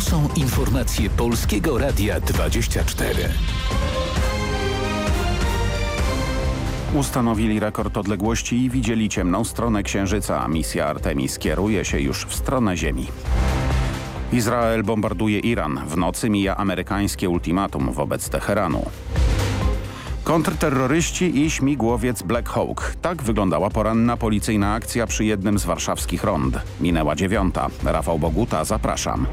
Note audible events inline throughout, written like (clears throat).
To są informacje Polskiego Radia 24. Ustanowili rekord odległości i widzieli ciemną stronę Księżyca. Misja Artemis kieruje się już w stronę Ziemi. Izrael bombarduje Iran. W nocy mija amerykańskie ultimatum wobec Teheranu. Kontrterroryści i śmigłowiec Black Hawk. Tak wyglądała poranna policyjna akcja przy jednym z warszawskich rond. Minęła dziewiąta. Rafał Boguta, zapraszam.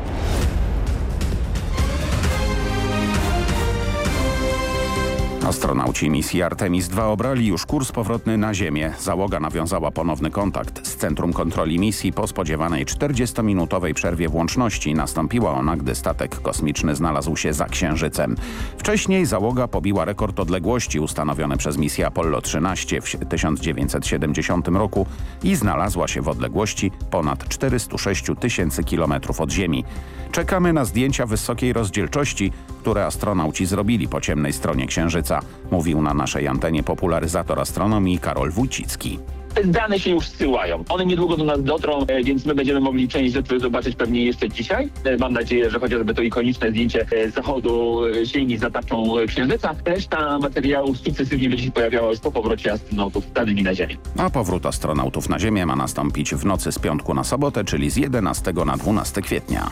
Astronauci misji Artemis II obrali już kurs powrotny na Ziemię. Załoga nawiązała ponowny kontakt z Centrum Kontroli Misji po spodziewanej 40-minutowej przerwie włączności. Nastąpiła ona, gdy statek kosmiczny znalazł się za Księżycem. Wcześniej załoga pobiła rekord odległości ustanowiony przez misję Apollo 13 w 1970 roku i znalazła się w odległości ponad 406 tysięcy kilometrów od Ziemi. Czekamy na zdjęcia wysokiej rozdzielczości, które astronauci zrobili po ciemnej stronie Księżyca, mówił na naszej antenie popularyzator astronomii Karol Wójcicki. Te dane się już zsyłają. One niedługo do nas dotrą, e, więc my będziemy mogli część rzeczy zobaczyć pewnie jeszcze dzisiaj. E, Mam nadzieję, że chociażby to ikoniczne zdjęcie e, zachodu Ziemi za tarczą Księżyca. Reszta materiałów sukcesywnie będzie się pojawiała już po powrocie astronautów z danymi na Ziemię. A powrót astronautów na Ziemię ma nastąpić w nocy z piątku na sobotę, czyli z 11 na 12 kwietnia.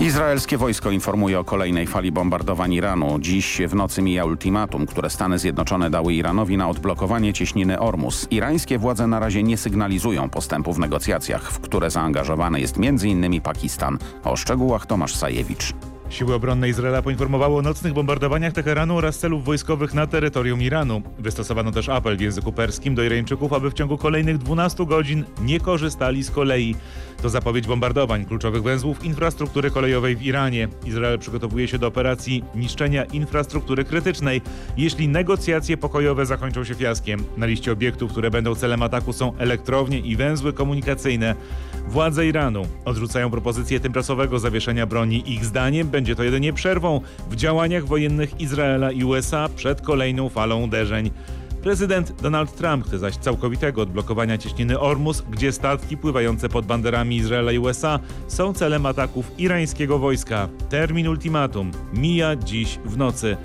Izraelskie wojsko informuje o kolejnej fali bombardowań Iranu. Dziś w nocy mija ultimatum, które Stany Zjednoczone dały Iranowi na odblokowanie cieśniny Ormus. Irańskie władze na razie nie sygnalizują postępu w negocjacjach, w które zaangażowany jest m.in. Pakistan. O szczegółach Tomasz Sajewicz. Siły obronne Izraela poinformowały o nocnych bombardowaniach Teheranu oraz celów wojskowych na terytorium Iranu. Wystosowano też apel w języku perskim do Irańczyków, aby w ciągu kolejnych 12 godzin nie korzystali z kolei. To zapowiedź bombardowań kluczowych węzłów infrastruktury kolejowej w Iranie. Izrael przygotowuje się do operacji niszczenia infrastruktury krytycznej, jeśli negocjacje pokojowe zakończą się fiaskiem. Na liście obiektów, które będą celem ataku są elektrownie i węzły komunikacyjne. Władze Iranu odrzucają propozycję tymczasowego zawieszenia broni. Ich zdaniem będzie to jedynie przerwą w działaniach wojennych Izraela i USA przed kolejną falą uderzeń. Prezydent Donald Trump chce zaś całkowitego odblokowania cieśniny Ormus, gdzie statki pływające pod banderami Izraela i USA są celem ataków irańskiego wojska. Termin ultimatum mija dziś w nocy.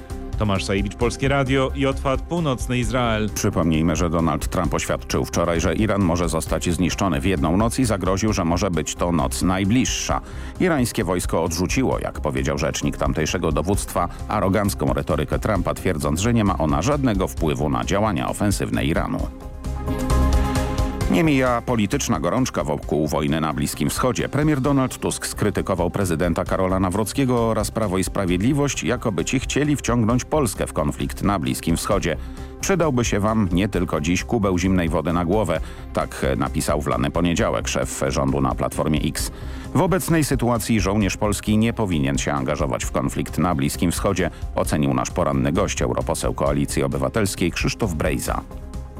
Tomasz Sajewicz, Polskie Radio i Otwad Północny Izrael. Przypomnijmy, że Donald Trump oświadczył wczoraj, że Iran może zostać zniszczony w jedną noc i zagroził, że może być to noc najbliższa. Irańskie wojsko odrzuciło, jak powiedział rzecznik tamtejszego dowództwa, arogancką retorykę Trumpa, twierdząc, że nie ma ona żadnego wpływu na działania ofensywne Iranu. Nie mija polityczna gorączka wokół wojny na Bliskim Wschodzie. Premier Donald Tusk skrytykował prezydenta Karola Nawrockiego oraz Prawo i Sprawiedliwość, jakoby ci chcieli wciągnąć Polskę w konflikt na Bliskim Wschodzie. Przydałby się wam nie tylko dziś kubeł zimnej wody na głowę, tak napisał w lany poniedziałek szef rządu na Platformie X. W obecnej sytuacji żołnierz polski nie powinien się angażować w konflikt na Bliskim Wschodzie, ocenił nasz poranny gość, europoseł Koalicji Obywatelskiej Krzysztof Brejza.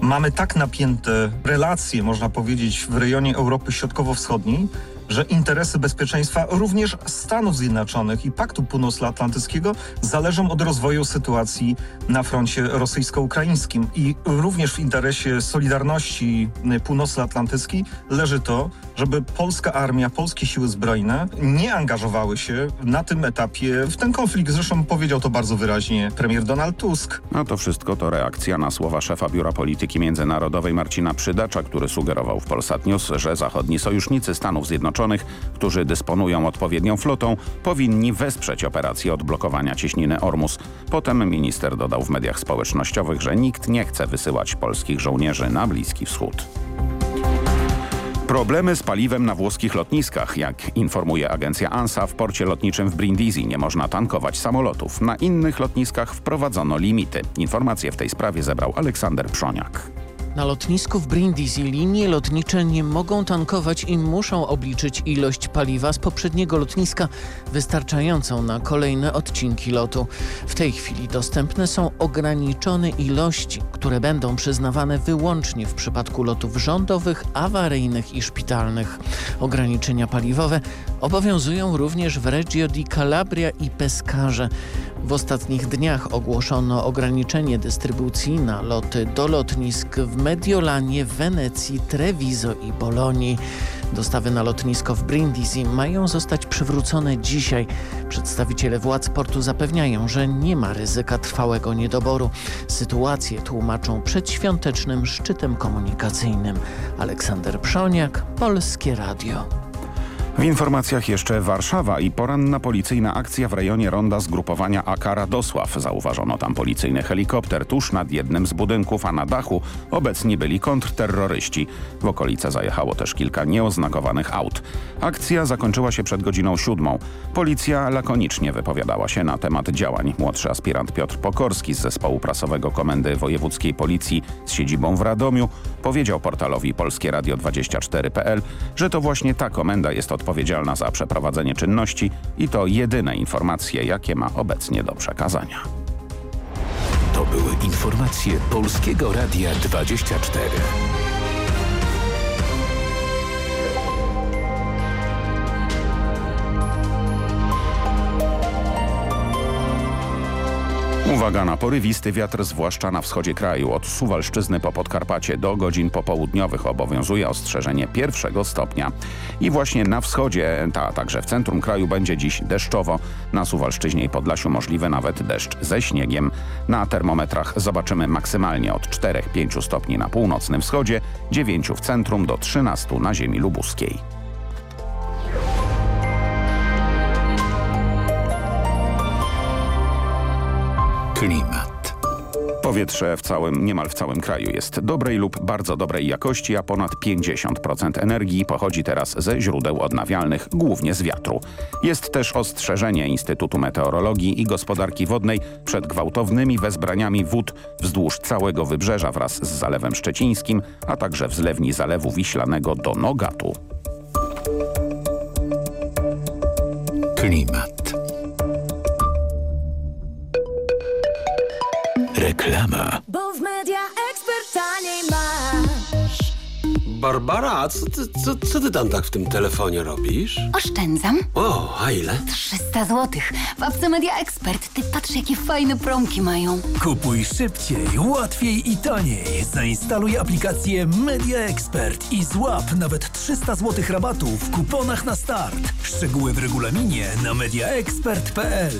Mamy tak napięte relacje, można powiedzieć, w rejonie Europy Środkowo-Wschodniej, że interesy bezpieczeństwa również Stanów Zjednoczonych i Paktu Północnoatlantyckiego zależą od rozwoju sytuacji na froncie rosyjsko-ukraińskim. I również w interesie Solidarności Północnoatlantyckiej leży to, żeby polska armia, polskie siły zbrojne nie angażowały się na tym etapie w ten konflikt. Zresztą powiedział to bardzo wyraźnie premier Donald Tusk. No to wszystko to reakcja na słowa szefa Biura Polityki Międzynarodowej Marcina Przydacza, który sugerował w Polsat News, że zachodni sojusznicy Stanów Zjednoczonych, którzy dysponują odpowiednią flotą, powinni wesprzeć operację odblokowania cieśniny Ormus. Potem minister dodał w mediach społecznościowych, że nikt nie chce wysyłać polskich żołnierzy na Bliski Wschód. Problemy z paliwem na włoskich lotniskach. Jak informuje agencja ANSA, w porcie lotniczym w Brindisi nie można tankować samolotów. Na innych lotniskach wprowadzono limity. Informacje w tej sprawie zebrał Aleksander Przoniak. Na lotnisku w Brindisi linie lotnicze nie mogą tankować i muszą obliczyć ilość paliwa z poprzedniego lotniska wystarczającą na kolejne odcinki lotu. W tej chwili dostępne są ograniczone ilości, które będą przyznawane wyłącznie w przypadku lotów rządowych, awaryjnych i szpitalnych. Ograniczenia paliwowe obowiązują również w Reggio di Calabria i Pescarze. W ostatnich dniach ogłoszono ograniczenie dystrybucji na loty do lotnisk w Mediolanie, Wenecji, Treviso i Bolonii. Dostawy na lotnisko w Brindisi mają zostać przywrócone dzisiaj. Przedstawiciele władz portu zapewniają, że nie ma ryzyka trwałego niedoboru. Sytuację tłumaczą przedświątecznym szczytem komunikacyjnym. Aleksander Przoniak, Polskie Radio. W informacjach jeszcze Warszawa i poranna policyjna akcja w rejonie ronda zgrupowania AK Radosław. Zauważono tam policyjny helikopter tuż nad jednym z budynków, a na dachu obecni byli kontrterroryści. W okolice zajechało też kilka nieoznakowanych aut. Akcja zakończyła się przed godziną siódmą. Policja lakonicznie wypowiadała się na temat działań. Młodszy aspirant Piotr Pokorski z zespołu prasowego Komendy Wojewódzkiej Policji z siedzibą w Radomiu powiedział portalowi Polskie Radio 24.pl, że to właśnie ta komenda jest odpowiedzialna za przeprowadzenie czynności i to jedyne informacje, jakie ma obecnie do przekazania. To były informacje Polskiego Radia 24. Uwaga na porywisty wiatr, zwłaszcza na wschodzie kraju. Od Suwalszczyzny po Podkarpacie do godzin popołudniowych obowiązuje ostrzeżenie pierwszego stopnia. I właśnie na wschodzie, a także w centrum kraju będzie dziś deszczowo. Na Suwalszczyźnie i Podlasiu możliwy nawet deszcz ze śniegiem. Na termometrach zobaczymy maksymalnie od 4-5 stopni na północnym wschodzie, 9 w centrum do 13 na ziemi lubuskiej. Klimat. Powietrze w całym, niemal w całym kraju jest dobrej lub bardzo dobrej jakości, a ponad 50% energii pochodzi teraz ze źródeł odnawialnych, głównie z wiatru. Jest też ostrzeżenie Instytutu Meteorologii i Gospodarki Wodnej przed gwałtownymi wezbraniami wód wzdłuż całego wybrzeża wraz z Zalewem Szczecińskim, a także w zlewni Zalewu Wiślanego do Nogatu. Klimat. Reklama. Bo w media ekspert taniej masz. Barbara, co ty, co, co ty tam tak w tym telefonie robisz? Oszczędzam O, a ile? 300 zł. W apce Media Expert. Ty patrz, jakie fajne promki mają. Kupuj szybciej, łatwiej i taniej. Zainstaluj aplikację Media Expert i złap nawet 300 zł rabatu w kuponach na start. Szczegóły w regulaminie na mediaexpert.pl.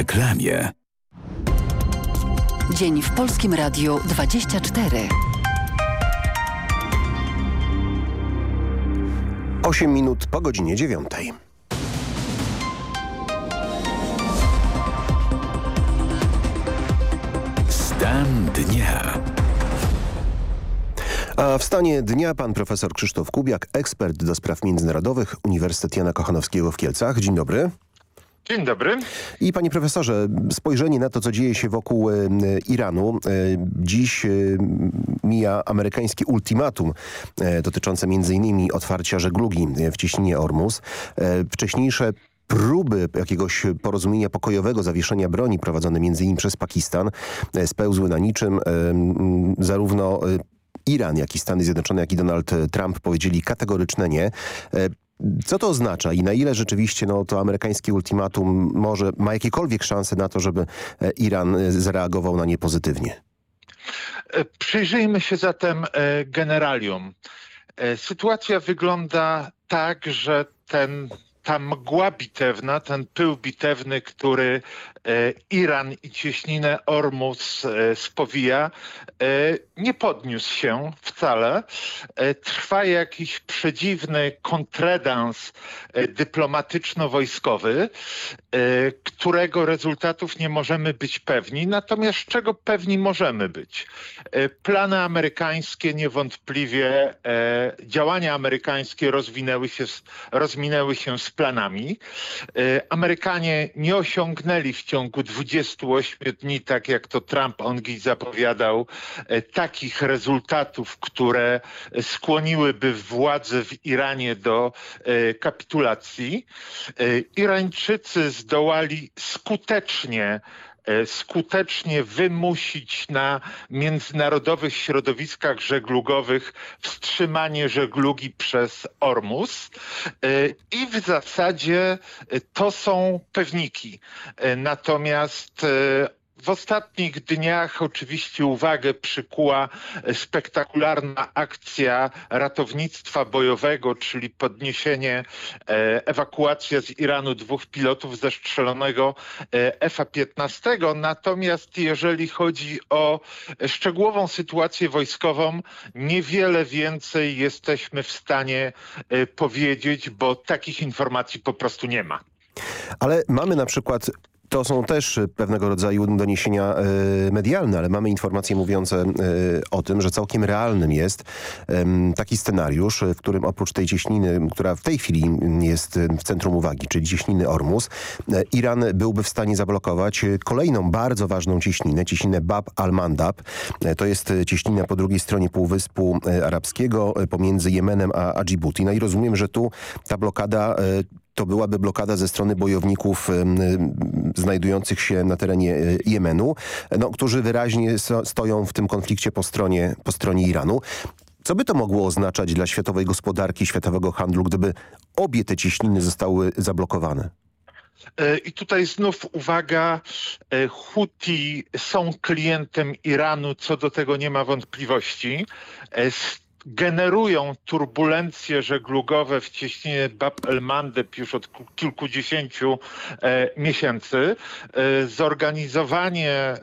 Reklamie. Dzień w Polskim Radiu 24. 8 minut po godzinie 9. Stan dnia. A w stanie dnia pan profesor Krzysztof Kubiak, ekspert do spraw międzynarodowych Uniwersytet Jana Kochanowskiego w Kielcach. Dzień dobry. Dzień dobry. I panie profesorze, spojrzenie na to, co dzieje się wokół e, Iranu. E, dziś e, mija amerykańskie ultimatum dotyczące m.in. otwarcia żeglugi w cieśninie Ormus. Wcześniejsze próby jakiegoś porozumienia pokojowego, zawieszenia broni prowadzone m.in. przez Pakistan spełzły na niczym. Zarówno Iran, jak i Stany Zjednoczone, jak i Donald Trump powiedzieli kategoryczne nie. Co to oznacza i na ile rzeczywiście no, to amerykańskie ultimatum może ma jakiekolwiek szanse na to, żeby e, Iran e, zareagował na nie pozytywnie? E, Przyjrzyjmy się zatem generalium. Sytuacja wygląda tak, że ten, ta mgła bitewna, ten pył bitewny, który Iran i cieśninę Ormus e, spowija, e, nie podniósł się wcale. E, Trwa jakiś przedziwny kontredans e, dyplomatyczno-wojskowy, e, którego rezultatów nie możemy być pewni. Natomiast czego pewni możemy być? E, Plany amerykańskie niewątpliwie, e, działania amerykańskie rozwinęły się, rozminęły się z planami. E, Amerykanie nie osiągnęli w ciągu 28 dni, tak jak to Trump ongi zapowiadał, e, takich rezultatów, które skłoniłyby władze w Iranie do e, kapitulacji. E, Irańczycy zdołali skutecznie skutecznie wymusić na międzynarodowych środowiskach żeglugowych wstrzymanie żeglugi przez Ormus E, i w zasadzie e, to są pewniki. E, Natomiast e, w ostatnich dniach oczywiście uwagę przykuła spektakularna akcja ratownictwa bojowego, czyli podniesienie, e, ewakuacja z Iranu dwóch pilotów zestrzelonego e, F-15. Natomiast jeżeli chodzi o szczegółową sytuację wojskową, niewiele więcej jesteśmy w stanie e, powiedzieć, bo takich informacji po prostu nie ma. Ale mamy na przykład to są też pewnego rodzaju doniesienia e, medialne, ale mamy informacje mówiące e, o tym, że całkiem realnym jest taki scenariusz, w którym oprócz tej cieśniny, która w tej chwili jest w centrum uwagi, czyli cieśniny Ormus, e, Iran byłby w stanie zablokować kolejną bardzo ważną cieśninę, cieśninę Bab al-Mandab. To jest cieśnina po drugiej stronie Półwyspu Arabskiego pomiędzy Jemenem a, a Dżibuti. No i rozumiem, że tu ta blokada to byłaby blokada ze strony bojowników znajdujących się na terenie e, Jemenu, no, którzy wyraźnie stoją w tym konflikcie po stronie, po stronie Iranu. Co by to mogło oznaczać dla światowej gospodarki, światowego handlu, gdyby obie te cieśniny zostały zablokowane? E, I tutaj znów uwaga, e, Huti są klientem Iranu, co do tego nie ma wątpliwości. Generują turbulencje żeglugowe w cieśninie Bab el-Mandeb już od ku- kilkudziesięciu e, miesięcy. E, zorganizowanie e,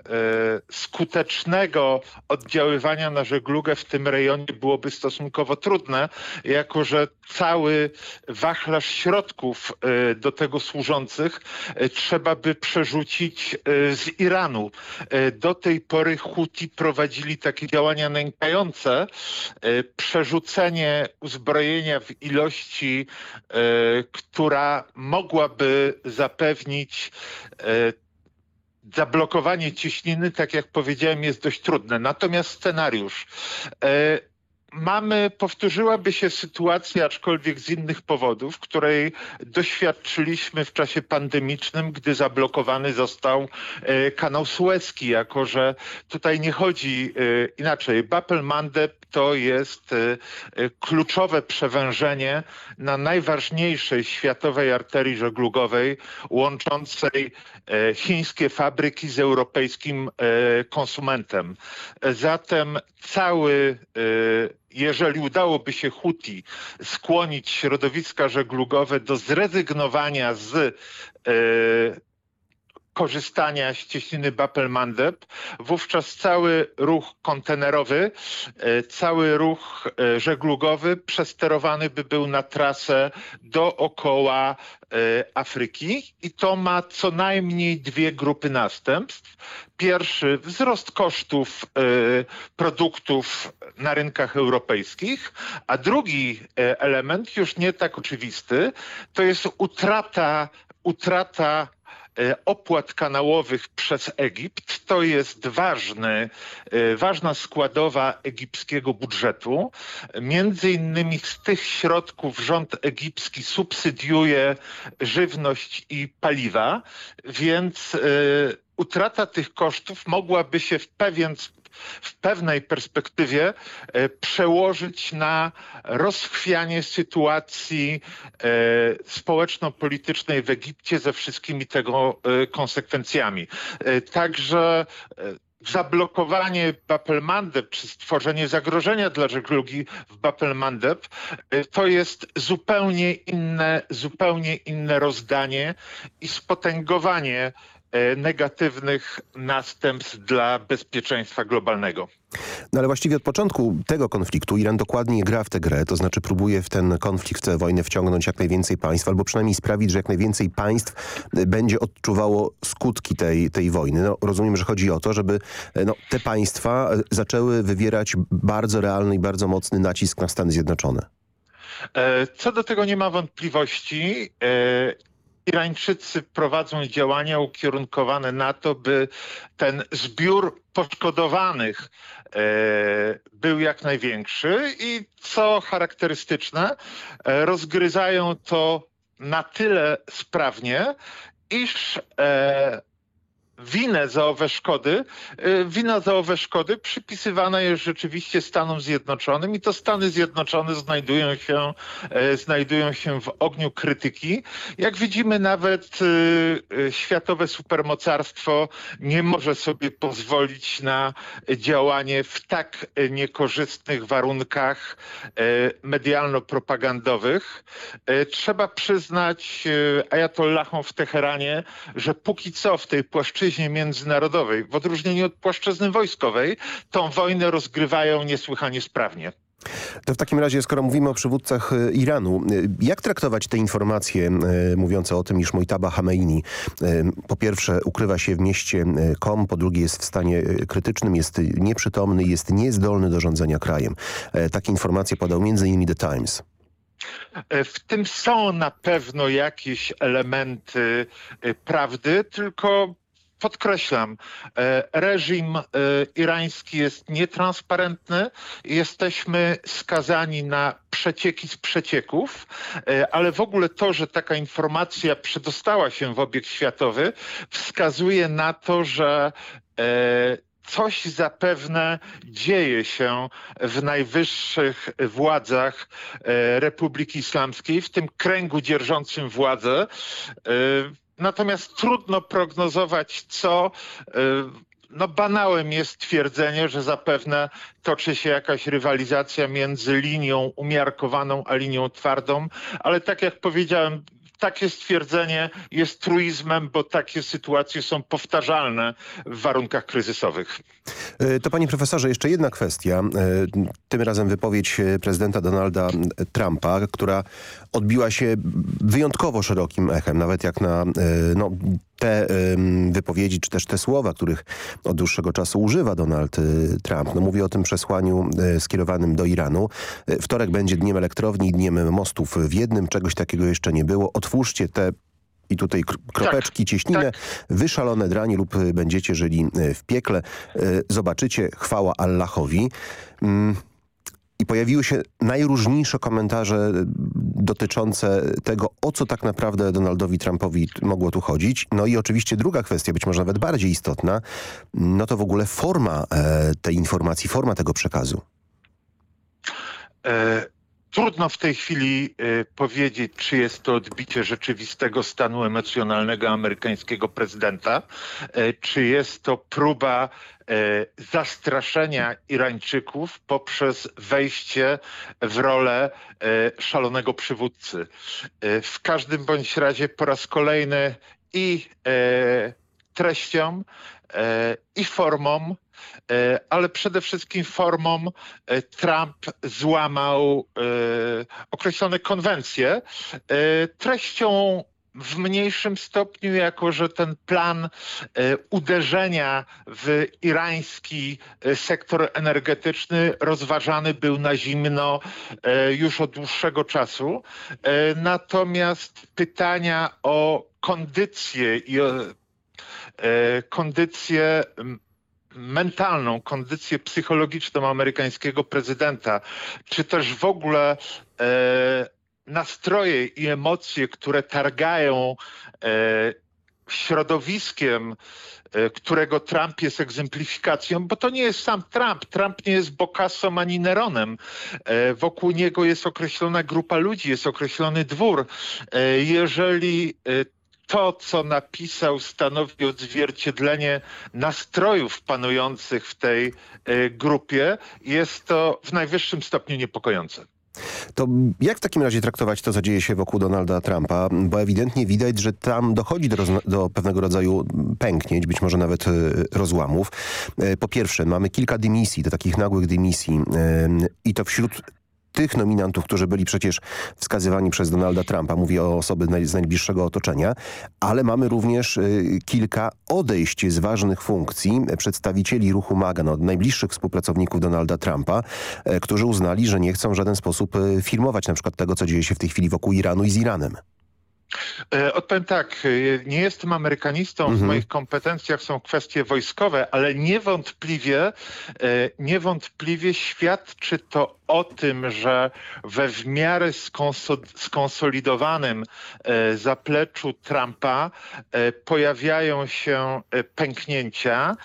skutecznego oddziaływania na żeglugę w tym rejonie byłoby stosunkowo trudne, jako że cały wachlarz środków e, do tego służących e, trzeba by przerzucić e, z Iranu. Do tej pory Huti prowadzili takie działania nękające, przerzucenie uzbrojenia w ilości, e, która mogłaby zapewnić e, zablokowanie cieśniny, tak jak powiedziałem, jest dość trudne. Natomiast scenariusz. Mamy, powtórzyłaby się sytuacja, aczkolwiek z innych powodów, której doświadczyliśmy w czasie pandemicznym, gdy zablokowany został e, kanał Suezki, jako że tutaj nie chodzi e, inaczej. Bab mandeb to jest e, kluczowe przewężenie na najważniejszej światowej arterii żeglugowej łączącej chińskie fabryki z europejskim konsumentem. Zatem cały jeżeli udałoby się Huti skłonić środowiska żeglugowe do zrezygnowania z e, korzystania z cieśniny wówczas cały ruch kontenerowy, e, cały ruch e, żeglugowy przesterowany by był na trasę dookoła e, Afryki. I to ma co najmniej dwie grupy następstw. Pierwszy, wzrost kosztów produktów na rynkach europejskich, a drugi element, już nie tak oczywisty, to jest utrata, utrata opłat kanałowych przez Egipt. To jest ważny, e, ważna składowa egipskiego budżetu. Między innymi z tych środków rząd egipski subsydiuje żywność i paliwa, więc e, utrata tych kosztów mogłaby się w pewien sp- w pewnej perspektywie e, przełożyć na rozchwianie sytuacji e, społeczno-politycznej w Egipcie ze wszystkimi tego e, konsekwencjami. Także zablokowanie Bab-el-Mandeb czy stworzenie zagrożenia dla żeglugi w Bab-el-Mandeb e, to jest zupełnie inne, zupełnie inne rozdanie i spotęgowanie negatywnych następstw dla bezpieczeństwa globalnego. No ale właściwie od początku tego konfliktu Iran dokładnie gra w tę grę, to znaczy próbuje w ten konflikt, w tę wojnę wciągnąć jak najwięcej państw, albo przynajmniej sprawić, że jak najwięcej państw y, będzie odczuwało skutki tej, tej wojny. No, rozumiem, że chodzi o to, żeby y, no, te państwa zaczęły wywierać bardzo realny i bardzo mocny nacisk na Stany Zjednoczone. E, Co do tego nie ma wątpliwości. Irańczycy prowadzą działania ukierunkowane na to, by ten zbiór poszkodowanych e, był jak największy i co charakterystyczne, e, rozgryzają to na tyle sprawnie, iż e, winę za owe szkody, y, wina za owe szkody przypisywana jest rzeczywiście Stanom Zjednoczonym i to Stany Zjednoczone znajdują się, e, znajdują się w ogniu krytyki. Jak widzimy nawet y, y, światowe supermocarstwo nie może sobie pozwolić na działanie w tak niekorzystnych warunkach e, medialno-propagandowych. E, trzeba przyznać ajatollahom w Teheranie, że póki co w tej płaszczyźnie płaszczyźnie międzynarodowej, w odróżnieniu od płaszczyzny wojskowej, tą wojnę rozgrywają niesłychanie sprawnie. To w takim razie, skoro mówimy o przywódcach e, Iranu, e, jak traktować te informacje e, mówiące o tym, iż Mojtaba Hameini po pierwsze ukrywa się w mieście Kom, po drugie jest w stanie krytycznym, jest nieprzytomny, jest niezdolny do rządzenia krajem. Takie informacje podał m.in. The Times. W tym są na pewno jakieś elementy prawdy, tylko podkreślam, e, reżim e, irański jest nietransparentny. Jesteśmy skazani na przecieki z przecieków, e, ale w ogóle to, że taka informacja przedostała się w obieg światowy, wskazuje na to, że coś zapewne dzieje się w najwyższych władzach Republiki Islamskiej, w tym kręgu dzierżącym władzę. Natomiast trudno prognozować co. Y, no banałem jest twierdzenie, że zapewne toczy się jakaś rywalizacja między linią umiarkowaną a linią twardą, ale tak jak powiedziałem, takie stwierdzenie jest truizmem, bo takie sytuacje są powtarzalne w warunkach kryzysowych. E, to panie profesorze, jeszcze jedna kwestia. E, tym razem wypowiedź e, prezydenta Donalda Trumpa, która odbiła się wyjątkowo szerokim echem, nawet jak na no, te wypowiedzi, czy też te słowa, których od dłuższego czasu używa Donald Trump. No, mówi o tym przesłaniu skierowanym do Iranu. Wtorek będzie dniem elektrowni i dniem mostów w jednym. Czegoś takiego jeszcze nie było. Otwórzcie te i tutaj kropeczki, tak, cieśninę, tak. wyszalone drani lub będziecie żyli w piekle. Zobaczycie, chwała Allahowi. I pojawiły się najróżniejsze komentarze dotyczące tego, o co tak naprawdę Donaldowi Trumpowi mogło tu chodzić. No i oczywiście druga kwestia, być może nawet bardziej istotna, no to w ogóle forma e, tej informacji, forma tego przekazu. E Trudno w tej chwili y, powiedzieć, czy jest to odbicie rzeczywistego stanu emocjonalnego amerykańskiego prezydenta, y, czy jest to próba y, zastraszenia Irańczyków poprzez wejście w rolę szalonego przywódcy. W każdym bądź razie po raz kolejny i treścią, i formą E, ale przede wszystkim formą e, Trump złamał e, określone konwencje. Treścią w mniejszym stopniu, jako że ten plan uderzenia w irański sektor energetyczny rozważany był na zimno już od dłuższego czasu. Natomiast pytania o kondycję i o kondycję mentalną, kondycję psychologiczną amerykańskiego prezydenta, czy też w ogóle e, nastroje i emocje, które targają e, środowiskiem, e, którego Trump jest egzemplifikacją, bo to nie jest sam Trump. Trump nie jest Bocassą ani Neronem. E, wokół niego jest określona grupa ludzi, jest określony dwór. E, jeżeli to, co napisał, stanowi odzwierciedlenie nastrojów panujących w tej y, grupie. Jest to w najwyższym stopniu niepokojące. To jak w takim razie traktować to, co dzieje się wokół Donalda Trumpa? Bo ewidentnie widać, że tam dochodzi do, do pewnego rodzaju pęknięć, być może nawet y, rozłamów. Y, po pierwsze, mamy kilka dymisji, do takich nagłych dymisji i to wśród tych nominantów, którzy byli przecież wskazywani przez Donalda Trumpa, mówię o osoby z najbliższego otoczenia, ale mamy również y, kilka odejść z ważnych funkcji przedstawicieli ruchu MAGA, no, najbliższych współpracowników Donalda Trumpa, e, którzy uznali, że nie chcą w żaden sposób y, filmować na przykład tego, co dzieje się w tej chwili wokół Iranu i z Iranem. E, Odpowiem tak, e, nie jestem amerykanistą, w Mhm. moich kompetencjach są kwestie wojskowe, ale niewątpliwie, e, niewątpliwie świadczy to o tym, że we w miarę skonso- skonsolidowanym zapleczu Trumpa pojawiają się pęknięcia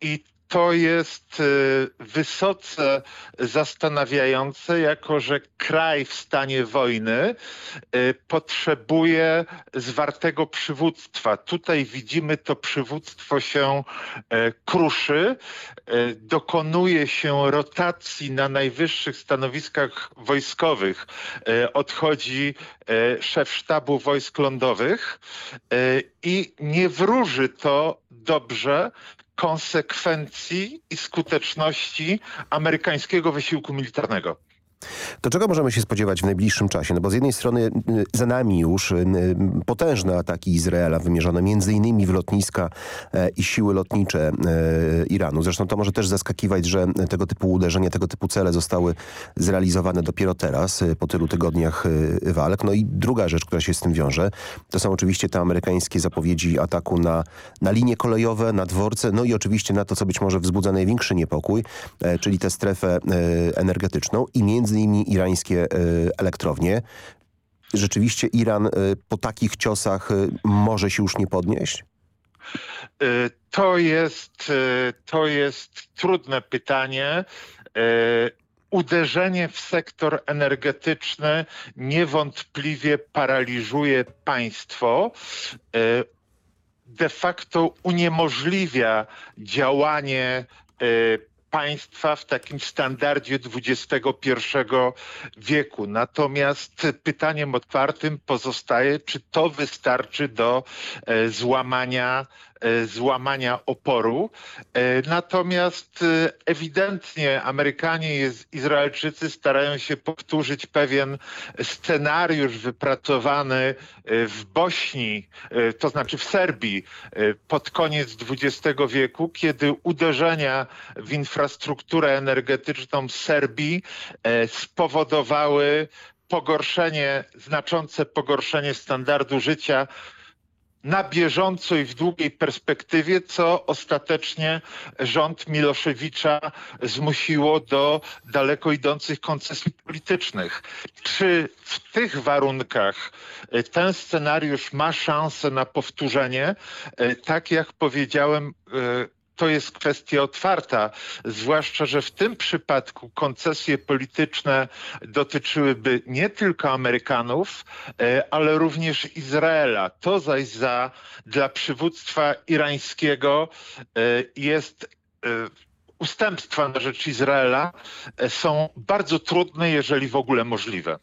i to jest e, wysoce zastanawiające, jako że kraj w stanie wojny e, potrzebuje zwartego przywództwa. Tutaj widzimy to przywództwo się e, kruszy, e, dokonuje się rotacji na najwyższych stanowiskach wojskowych. E, Odchodzi szef sztabu wojsk lądowych i nie wróży to dobrze konsekwencji i skuteczności amerykańskiego wysiłku militarnego. To czego możemy się spodziewać w najbliższym czasie? No bo z jednej strony y, za nami już y, y, potężne ataki Izraela wymierzone między innymi w lotniska e, i siły lotnicze e, Iranu. Zresztą to może też zaskakiwać, że tego typu uderzenia, tego typu cele zostały zrealizowane dopiero teraz, po tylu tygodniach walk. No i druga rzecz, która się z tym wiąże, to są oczywiście te amerykańskie zapowiedzi ataku na, na linie kolejowe, na dworce, no i oczywiście na to, co być może wzbudza największy niepokój, e, czyli tę strefę energetyczną i między innymi irańskie e, elektrownie. Rzeczywiście Iran e, po takich ciosach e, może się już nie podnieść? To jest, to jest trudne pytanie. Uderzenie w sektor energetyczny niewątpliwie paraliżuje państwo. De facto uniemożliwia działanie państwa w takim standardzie XXI wieku. Natomiast pytaniem otwartym pozostaje, czy to wystarczy do e, złamania złamania oporu. E, Natomiast e, ewidentnie Amerykanie i Izraelczycy starają się powtórzyć pewien scenariusz wypracowany e, w Bośni, e, to znaczy w Serbii e, pod koniec XX wieku, kiedy uderzenia w infrastrukturę energetyczną Serbii e, spowodowały pogorszenie, znaczące pogorszenie standardu życia na bieżąco i w długiej perspektywie, co ostatecznie rząd Miloszewicza zmusiło do daleko idących koncesji politycznych. Czy w tych warunkach e, ten scenariusz ma szansę na powtórzenie? E, Tak jak powiedziałem, e, to jest kwestia otwarta, zwłaszcza, że w tym przypadku koncesje polityczne dotyczyłyby nie tylko Amerykanów, e, ale również Izraela. To zaś za, dla przywództwa irańskiego e, jest e, ustępstwa na rzecz Izraela e, są bardzo trudne, jeżeli w ogóle możliwe.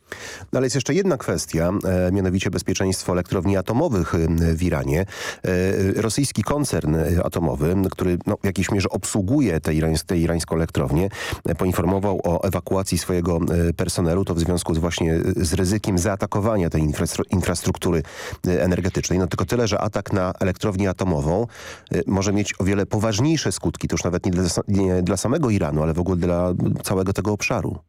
No ale jest jeszcze jedna kwestia, e, mianowicie bezpieczeństwo elektrowni atomowych e, w Iranie. Rosyjski koncern atomowy, który no, w jakiejś mierze obsługuje tę irańs irańską elektrownię, poinformował o ewakuacji swojego personelu, to w związku z właśnie z ryzykiem zaatakowania tej infrastru infrastruktury energetycznej. No tylko tyle, że atak na elektrownię atomową może mieć o wiele poważniejsze skutki, to już nawet nie dla, nie dla samego Iranu, ale w ogóle dla całego tego obszaru.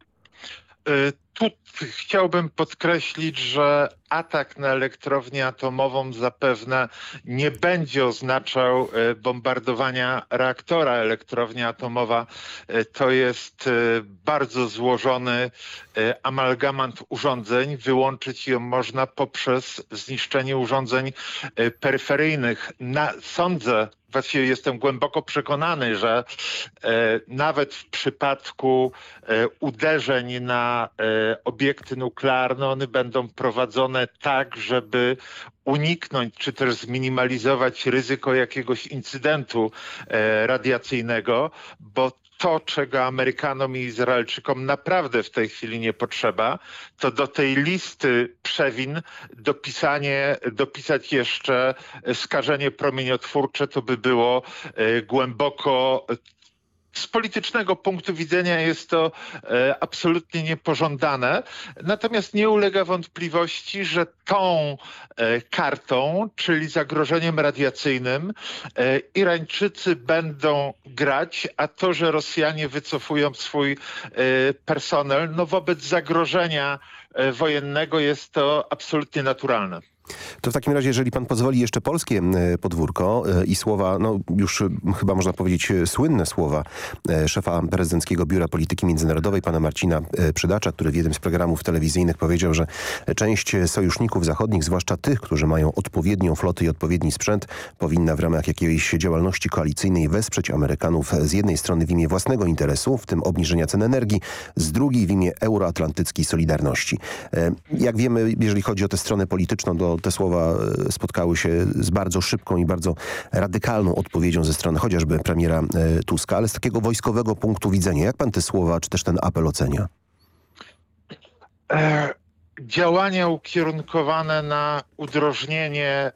Y, Tu chciałbym podkreślić, że atak na elektrownię atomową zapewne nie będzie oznaczał y, bombardowania reaktora. Elektrownia atomowa y, to jest bardzo złożony amalgamat urządzeń. Wyłączyć ją można poprzez zniszczenie urządzeń peryferyjnych. Na, sądzę, właściwie jestem głęboko przekonany, że e, nawet w przypadku e, uderzeń na e, obiekty nuklearne one będą prowadzone tak, żeby uniknąć czy też zminimalizować ryzyko jakiegoś incydentu radiacyjnego, bo to, czego Amerykanom i Izraelczykom naprawdę w tej chwili nie potrzeba, to do tej listy przewin dopisanie, dopisać jeszcze skażenie promieniotwórcze, to by było e, głęboko z politycznego punktu widzenia jest to e, absolutnie niepożądane. Natomiast nie ulega wątpliwości, że tą e, kartą, czyli zagrożeniem radiacyjnym, e, Irańczycy będą grać, a to, że Rosjanie wycofują swój personel, no wobec zagrożenia wojennego jest to absolutnie naturalne. To w takim razie, jeżeli pan pozwoli, jeszcze polskie e, podwórko e, i słowa, no już e, chyba można powiedzieć słynne słowa szefa prezydenckiego Biura Polityki Międzynarodowej, pana Marcina Przydacza, który w jednym z programów telewizyjnych powiedział, że część sojuszników zachodnich, zwłaszcza tych, którzy mają odpowiednią flotę i odpowiedni sprzęt, powinna w ramach jakiejś działalności koalicyjnej wesprzeć Amerykanów z jednej strony w imię własnego interesu, w tym obniżenia cen energii, z drugiej w imię euroatlantyckiej solidarności. Jak wiemy, jeżeli chodzi o tę stronę polityczną, te słowa e, spotkały się z bardzo szybką i bardzo radykalną odpowiedzią ze strony chociażby premiera e, Tuska, ale z takiego wojskowego punktu widzenia. Jak pan te słowa, czy też ten apel ocenia? Działania ukierunkowane na udrożnienie e,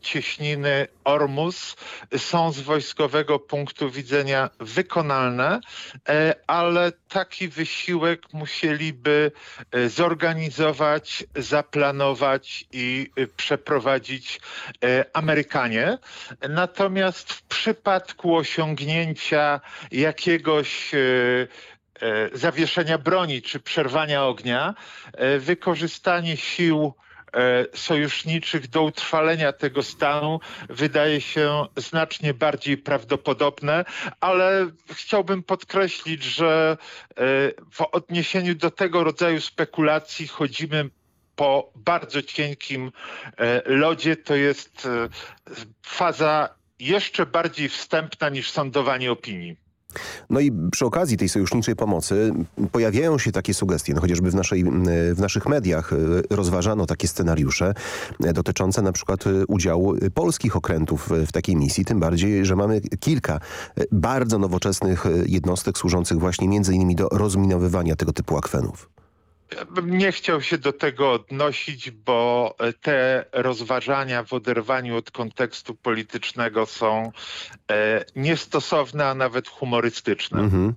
cieśniny Ormus są z wojskowego punktu widzenia wykonalne, e, ale taki wysiłek musieliby e, zorganizować, zaplanować i przeprowadzić Amerykanie. Natomiast w przypadku osiągnięcia jakiegoś zawieszenia broni czy przerwania ognia, e, wykorzystanie sił e, sojuszniczych do utrwalenia tego stanu wydaje się znacznie bardziej prawdopodobne, ale chciałbym podkreślić, że w odniesieniu do tego rodzaju spekulacji chodzimy po bardzo cienkim lodzie. To jest faza jeszcze bardziej wstępna niż sądowanie opinii. No i przy okazji tej sojuszniczej pomocy pojawiają się takie sugestie, no chociażby w, naszej, w naszych mediach e, rozważano takie scenariusze e, dotyczące na przykład e, udziału polskich okrętów w takiej misji, tym bardziej, że mamy kilka bardzo nowoczesnych jednostek służących właśnie między innymi do rozminowywania tego typu akwenów. Nie chciał się do tego odnosić, bo te rozważania w oderwaniu od kontekstu politycznego są e, niestosowne, a nawet humorystyczne. Mhm.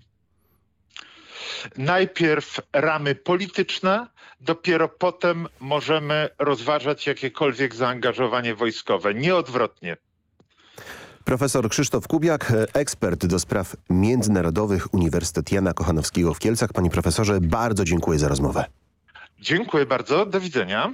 Najpierw ramy polityczne, dopiero potem możemy rozważać jakiekolwiek zaangażowanie wojskowe. Nieodwrotnie. Profesor Krzysztof Kubiak, ekspert do spraw międzynarodowych Uniwersytet Jana Kochanowskiego w Kielcach. Panie profesorze, bardzo dziękuję za rozmowę. Dziękuję bardzo. Do widzenia.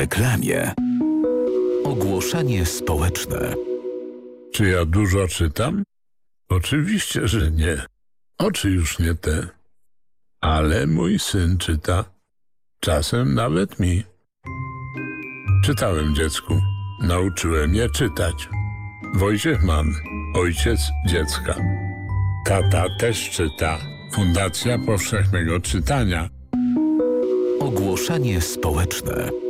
Reklamie. Ogłoszenie społeczne. Czy ja dużo czytam? Oczywiście, że nie. Oczy już nie te. Ale mój syn czyta. Czasem nawet mi. Czytałem dziecku. Nauczyłem je czytać. Wojciech Mann, ojciec dziecka. Tata też czyta. Fundacja Powszechnego Czytania. Ogłoszenie społeczne.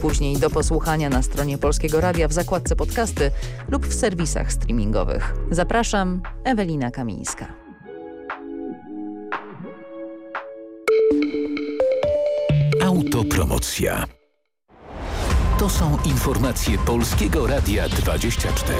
Później do posłuchania na stronie Polskiego Radia w zakładce podcasty lub w serwisach streamingowych. Zapraszam, Ewelina Kamińska. Autopromocja. To są informacje Polskiego Radia 24.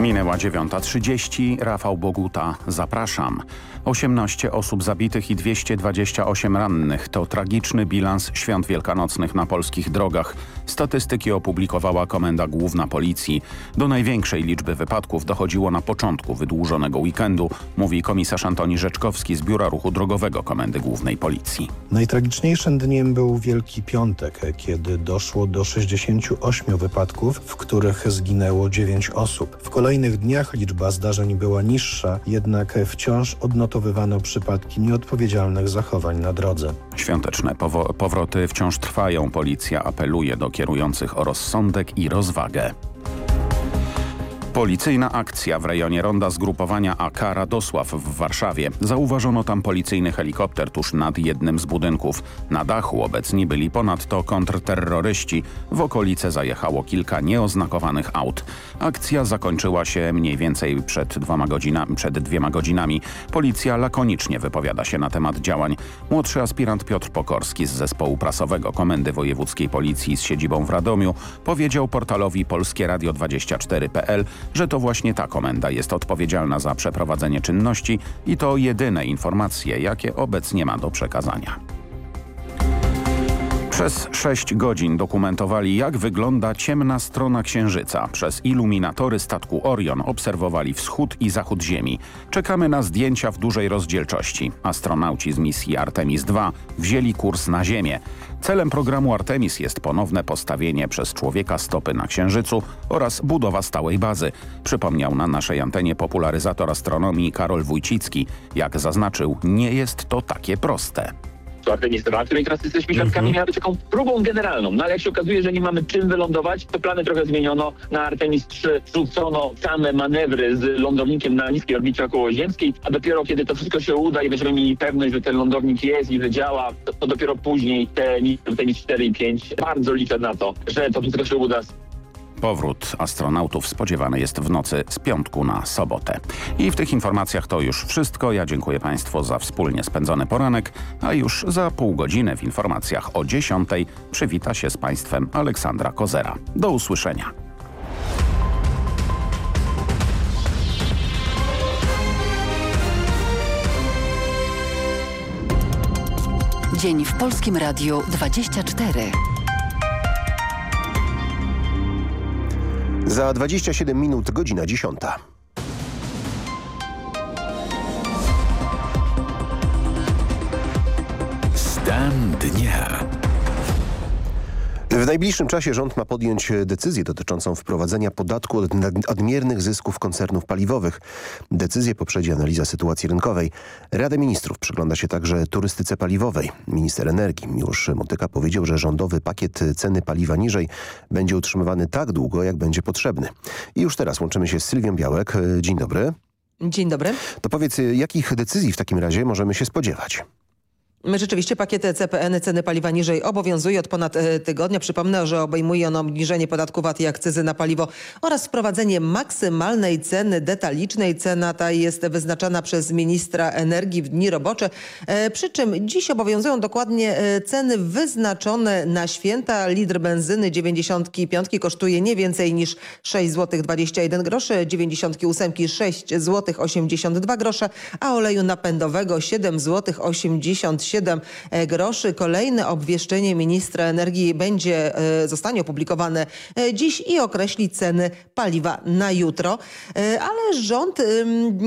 Minęła 9.30. Rafał Boguta. Zapraszam. 18 osób zabitych i 228 rannych to tragiczny bilans świąt wielkanocnych na polskich drogach. Statystyki opublikowała Komenda Główna Policji. Do największej liczby wypadków dochodziło na początku wydłużonego weekendu, mówi komisarz Antoni Rzeczkowski z Biura Ruchu Drogowego Komendy Głównej Policji. Najtragiczniejszym dniem był Wielki Piątek, kiedy doszło do 68 wypadków, w których zginęło 9 osób. W kolejnych dniach liczba zdarzeń była niższa, jednak wciąż odnotowywano przypadki nieodpowiedzialnych zachowań na drodze. Świąteczne powroty wciąż trwają. Policja apeluje do kierujących o rozsądek i rozwagę. Policyjna akcja w rejonie ronda zgrupowania AK Radosław w Warszawie. Zauważono tam policyjny helikopter tuż nad jednym z budynków. Na dachu obecni byli ponadto kontrterroryści. W okolice zajechało kilka nieoznakowanych aut. Akcja zakończyła się mniej więcej przed, dwoma przed dwiema godzinami. Policja lakonicznie wypowiada się na temat działań. Młodszy aspirant Piotr Pokorski z zespołu prasowego Komendy Wojewódzkiej Policji z siedzibą w Radomiu powiedział portalowi polskieradio24.pl, że to właśnie ta komenda jest odpowiedzialna za przeprowadzenie czynności i to jedyne informacje, jakie obecnie ma do przekazania. Przez sześć godzin dokumentowali, jak wygląda ciemna strona Księżyca. Przez iluminatory statku Orion obserwowali wschód i zachód Ziemi. Czekamy na zdjęcia w dużej rozdzielczości. Astronauci z misji Artemis II wzięli kurs na Ziemię. Celem programu Artemis jest ponowne postawienie przez człowieka stopy na Księżycu oraz budowa stałej bazy. Przypomniał na naszej antenie popularyzator astronomii Karol Wójcicki. Jak zaznaczył, nie jest to takie proste to Artemis 2, której teraz jesteśmy świadkami, miała być taką próbą generalną. No ale jak się okazuje, że nie mamy czym wylądować, to plany trochę zmieniono. Na Artemis 3 rzucono same manewry z lądownikiem na niskiej orbicie okołoziemskiej, a dopiero kiedy to wszystko się uda i będziemy mieli pewność, że ten lądownik jest i że działa, to, to dopiero później te Artemis 4 i 5 bardzo liczę na to, że to wszystko się uda Powrót astronautów spodziewany jest w nocy z piątku na sobotę. I w tych informacjach to już wszystko. Ja dziękuję Państwu za wspólnie spędzony poranek, a już za pół godziny w informacjach o 10 przywita się z Państwem Aleksandra Kozera. Do usłyszenia. Dzień w Polskim Radiu 24. Za 27 minut godzina 10. Stan dnia. W najbliższym czasie rząd ma podjąć decyzję dotyczącą wprowadzenia podatku od nadmiernych zysków koncernów paliwowych. Decyzję poprzedzi analiza sytuacji rynkowej. Rada Ministrów przygląda się także turystyce paliwowej. Minister energii Miłosz Motyka powiedział, że rządowy pakiet ceny paliwa niżej będzie utrzymywany tak długo, jak będzie potrzebny. I już teraz łączymy się z Sylwią Białek. Dzień dobry. Dzień dobry. To powiedz, jakich decyzji w takim razie możemy się spodziewać? Rzeczywiście pakiet CPN ceny paliwa niżej obowiązuje od ponad e, tygodnia. Przypomnę, że obejmuje on obniżenie podatku VAT i akcyzy na paliwo oraz wprowadzenie maksymalnej ceny detalicznej. Cena ta jest wyznaczana przez ministra energii w dni robocze. E, przy czym dziś obowiązują dokładnie e, ceny wyznaczone na święta. Litr benzyny 95 kosztuje nie więcej niż 6 zł 21 groszy, 98 6 zł 82 grosze, a oleju napędowego 7 zł 87 7 e, groszy. Kolejne obwieszczenie ministra energii będzie, e, zostanie opublikowane e, dziś i określi ceny paliwa na jutro. Ale rząd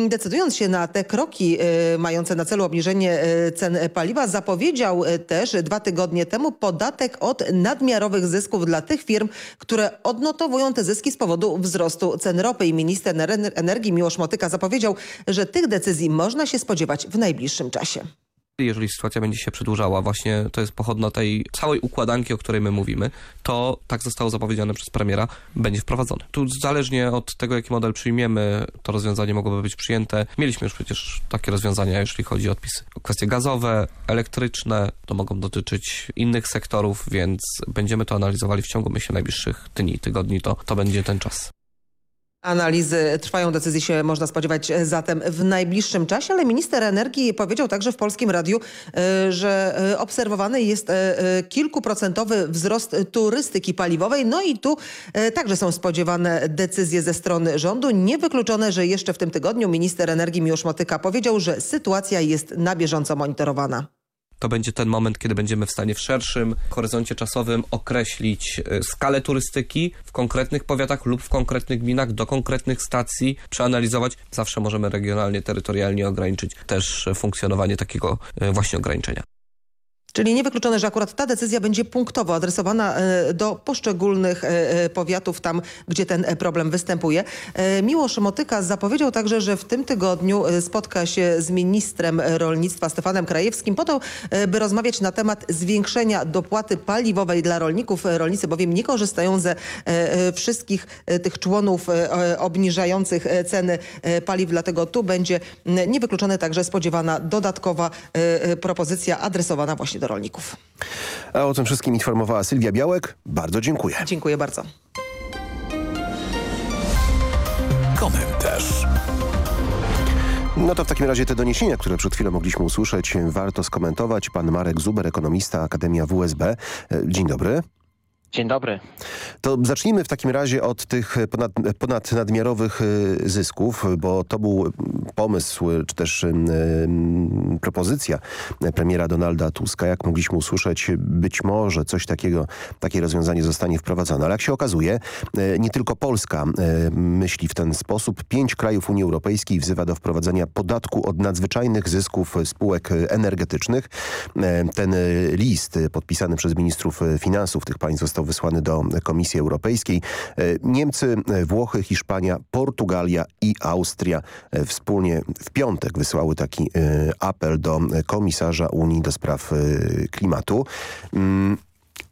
decydując się na te kroki mające na celu obniżenie cen paliwa zapowiedział też dwa tygodnie temu podatek od nadmiarowych zysków dla tych firm, które odnotowują te zyski z powodu wzrostu cen ropy. I minister energii Miłosz Motyka zapowiedział, że tych decyzji można się spodziewać w najbliższym czasie. Jeżeli sytuacja będzie się przedłużała, właśnie to jest pochodna tej całej układanki, o której my mówimy, to tak zostało zapowiedziane przez premiera, będzie wprowadzone. Tu zależnie od tego, jaki model przyjmiemy, to rozwiązanie mogłoby być przyjęte. Mieliśmy już przecież takie rozwiązania, jeśli chodzi o odpisy. Kwestie gazowe, elektryczne, to mogą dotyczyć innych sektorów, więc będziemy to analizowali w ciągu, myślę, najbliższych dni, tygodni, to, to będzie ten czas. Analizy trwają, decyzji się można spodziewać e, zatem w najbliższym czasie, ale minister energii powiedział także w Polskim Radiu, e, że e, obserwowany jest kilkuprocentowy wzrost turystyki paliwowej. No i tu także są spodziewane decyzje ze strony rządu. Niewykluczone, że jeszcze w tym tygodniu minister energii Miłosz Motyka powiedział, że sytuacja jest na bieżąco monitorowana to będzie ten moment, kiedy będziemy w stanie w szerszym horyzoncie czasowym określić y, skalę turystyki w konkretnych powiatach lub w konkretnych gminach, do konkretnych stacji, przeanalizować. Zawsze możemy regionalnie, terytorialnie ograniczyć też funkcjonowanie takiego y, właśnie ograniczenia. Czyli niewykluczone, że akurat ta decyzja będzie punktowo adresowana e, do poszczególnych e, e, powiatów tam, gdzie ten problem występuje. Miłosz Motyka zapowiedział także, że w tym tygodniu spotka się z ministrem rolnictwa Stefanem Krajewskim po to, by rozmawiać na temat zwiększenia dopłaty paliwowej dla rolników. Rolnicy bowiem nie korzystają ze wszystkich tych członów obniżających ceny paliw, dlatego tu będzie niewykluczone także spodziewana dodatkowa propozycja adresowana właśnie do rolników. A o tym wszystkim informowała Sylwia Białek. Bardzo dziękuję. Dziękuję bardzo. Komentarz. No to w takim razie te doniesienia, które przed chwilą mogliśmy usłyszeć, warto skomentować. Pan Marek Zuber, ekonomista Akademia WSB. Dzień dobry. Dzień dobry. To zacznijmy w takim razie od tych ponad, ponadnadmiarowych y, zysków, bo to był pomysł, czy też propozycja premiera Donalda Tuska. Jak mogliśmy usłyszeć, być może coś takiego, takie rozwiązanie zostanie wprowadzone. Ale jak się okazuje, y, nie tylko Polska y, myśli w ten sposób. Pięć krajów Unii Europejskiej wzywa do wprowadzenia podatku od nadzwyczajnych zysków spółek energetycznych. Ten list podpisany przez ministrów finansów tych państw został został wysłany do Komisji Europejskiej. E, Niemcy, e, Włochy, Hiszpania, Portugalia i Austria e, wspólnie w piątek wysłały taki apel do komisarza Unii do spraw klimatu. Mm,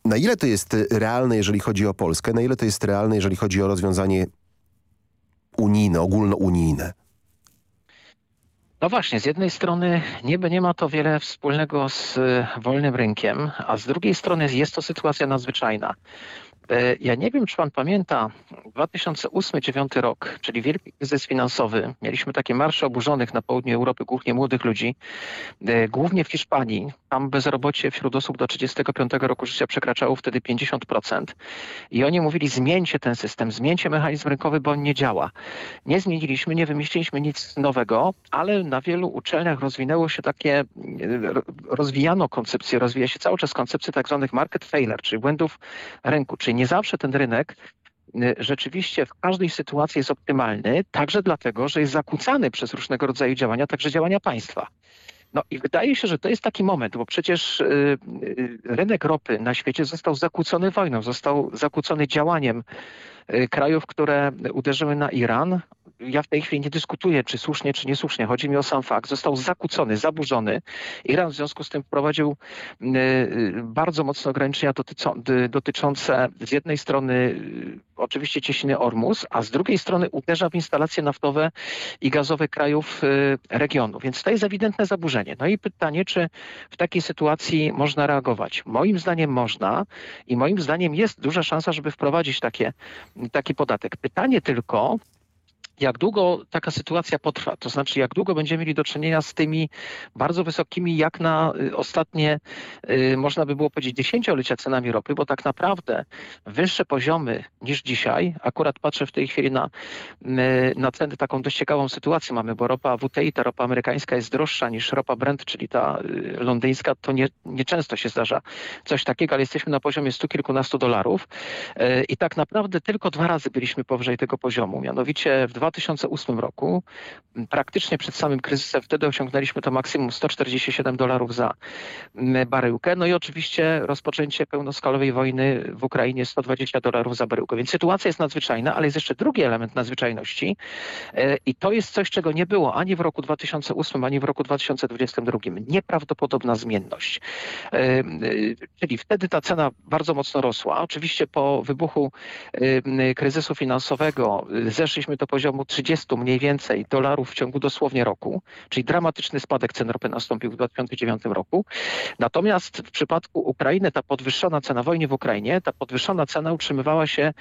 na ile to jest realne, jeżeli chodzi o Polskę? Na ile to jest realne, jeżeli chodzi o rozwiązanie unijne, ogólnounijne? No właśnie, z jednej strony niby nie ma to wiele wspólnego z wolnym rynkiem, a z drugiej strony jest to sytuacja nadzwyczajna. E, ja nie wiem, czy pan pamięta 2008-2009 rok, czyli wielki kryzys finansowy. Mieliśmy takie marsze oburzonych na południu Europy, głównie młodych ludzi, e, głównie w Hiszpanii. Tam bezrobocie wśród osób do 35 roku życia przekraczało wtedy 50%. I oni mówili, zmieńcie ten system, zmieńcie mechanizm rynkowy, bo on nie działa. Nie zmieniliśmy, nie wymyśliliśmy nic nowego, ale na wielu uczelniach rozwinęło się takie, e, rozwijano koncepcję, rozwija się cały czas koncepcja tak zwanych market failure, czyli błędów rynku, czyli nie zawsze ten rynek y, rzeczywiście w każdej sytuacji jest optymalny, także dlatego, że jest zakłócany przez różnego rodzaju działania, także działania państwa. No i wydaje się, że to jest taki moment, bo przecież y, y, rynek ropy na świecie został zakłócony wojną, został zakłócony działaniem krajów, które uderzyły na Iran, ja w tej chwili nie dyskutuję, czy słusznie, czy niesłusznie. Chodzi mi o sam fakt. Został zakłócony, zaburzony. Iran w związku z tym wprowadził y, y, bardzo mocne ograniczenia dotyczące z jednej strony y, oczywiście cieśniny Ormus, a z drugiej strony uderza w instalacje naftowe i gazowe krajów regionu. Więc to jest ewidentne zaburzenie. No i pytanie, czy w takiej sytuacji można reagować? Moim zdaniem można i moim zdaniem jest duża szansa, żeby wprowadzić takie, taki podatek. Pytanie tylko, jak długo taka sytuacja potrwa, to znaczy jak długo będziemy mieli do czynienia z tymi bardzo wysokimi, jak na y, ostatnie, y, można by było powiedzieć, dziesięciolecia cenami ropy, bo tak naprawdę wyższe poziomy niż dzisiaj, akurat patrzę w tej chwili na, y, na ceny, taką dość ciekawą sytuację mamy, bo ropa WTI, ta ropa amerykańska jest droższa niż ropa Brent, czyli ta londyńska, to nie, nieczęsto się zdarza coś takiego, ale jesteśmy na poziomie stu kilkunastu dolarów. I tak naprawdę tylko dwa razy byliśmy powyżej tego poziomu, mianowicie w 2008 roku, praktycznie przed samym kryzysem, wtedy osiągnęliśmy to maksimum 147 dolarów za baryłkę. No i oczywiście rozpoczęcie pełnoskalowej wojny w Ukrainie 120 dolarów za baryłkę. Więc sytuacja jest nadzwyczajna, ale jest jeszcze drugi element nadzwyczajności e, i to jest coś, czego nie było ani w roku 2008, ani w roku 2022. Nieprawdopodobna zmienność. E, e, czyli wtedy ta cena bardzo mocno rosła. Oczywiście po wybuchu kryzysu finansowego zeszliśmy do poziomu 30 mniej więcej dolarów w ciągu dosłownie roku, czyli dramatyczny spadek cen ropy nastąpił w 2009 roku. Natomiast w przypadku Ukrainy ta podwyższona cena wojny w Ukrainie, ta podwyższona cena utrzymywała się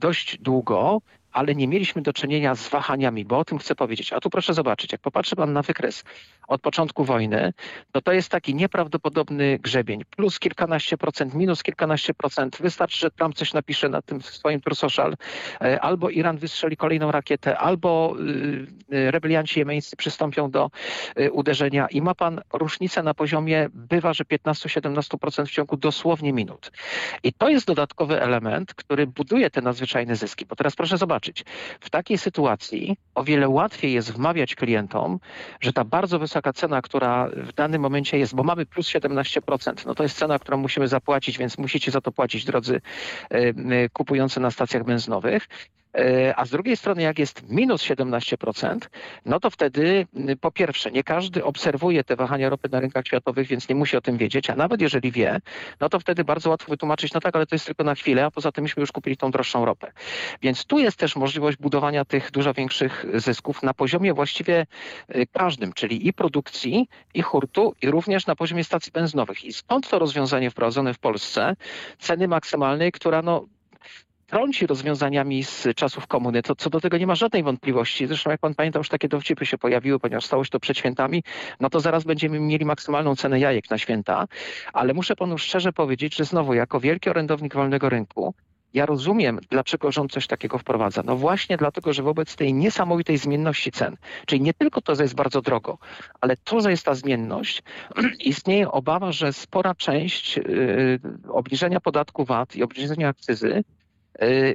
dość długo ale nie mieliśmy do czynienia z wahaniami, bo o tym chcę powiedzieć. A tu proszę zobaczyć, jak popatrzy pan na wykres od początku wojny, to to jest taki nieprawdopodobny grzebień. Plus kilkanaście procent, minus kilkanaście procent. Wystarczy, że Trump coś napisze na tym swoim True Social, e, albo Iran wystrzeli kolejną rakietę, albo y, y, rebelianci jemeńscy przystąpią do y, uderzenia i ma pan różnicę na poziomie, bywa, że 15-17% w ciągu dosłownie minut. I to jest dodatkowy element, który buduje te nadzwyczajne zyski. Bo teraz proszę zobaczyć, zobaczyć. W takiej sytuacji o wiele łatwiej jest wmawiać klientom, że ta bardzo wysoka cena, która w danym momencie jest, bo mamy plus 17%, no to jest cena, którą musimy zapłacić, więc musicie za to płacić, drodzy kupujący na stacjach benzynowych. E, a z drugiej strony, jak jest minus 17%, no to wtedy po pierwsze, nie każdy obserwuje te wahania ropy na rynkach światowych, więc nie musi o tym wiedzieć, a nawet jeżeli wie, no to wtedy bardzo łatwo wytłumaczyć, no tak, ale to jest tylko na chwilę, a poza tym myśmy już kupili tą droższą ropę. Więc tu jest też możliwość budowania tych dużo większych zysków na poziomie właściwie e, każdym, czyli i produkcji, i hurtu, i również na poziomie stacji benzynowych. I stąd to rozwiązanie wprowadzone w Polsce, ceny maksymalnej, która no trąci rozwiązaniami z czasów komuny. To, co do tego nie ma żadnej wątpliwości. Zresztą jak pan pamięta, już takie dowcipy się pojawiły, ponieważ stało się to przed świętami, no to zaraz będziemy mieli maksymalną cenę jajek na święta. Ale muszę panu szczerze powiedzieć, że znowu jako wielki orędownik wolnego rynku ja rozumiem, dlaczego rząd coś takiego wprowadza. No właśnie dlatego, że wobec tej niesamowitej zmienności cen, czyli nie tylko to, że jest bardzo drogo, ale to, że jest ta zmienność, (clears throat) istnieje obawa, że spora część yy, obniżenia podatku VAT i obniżenia akcyzy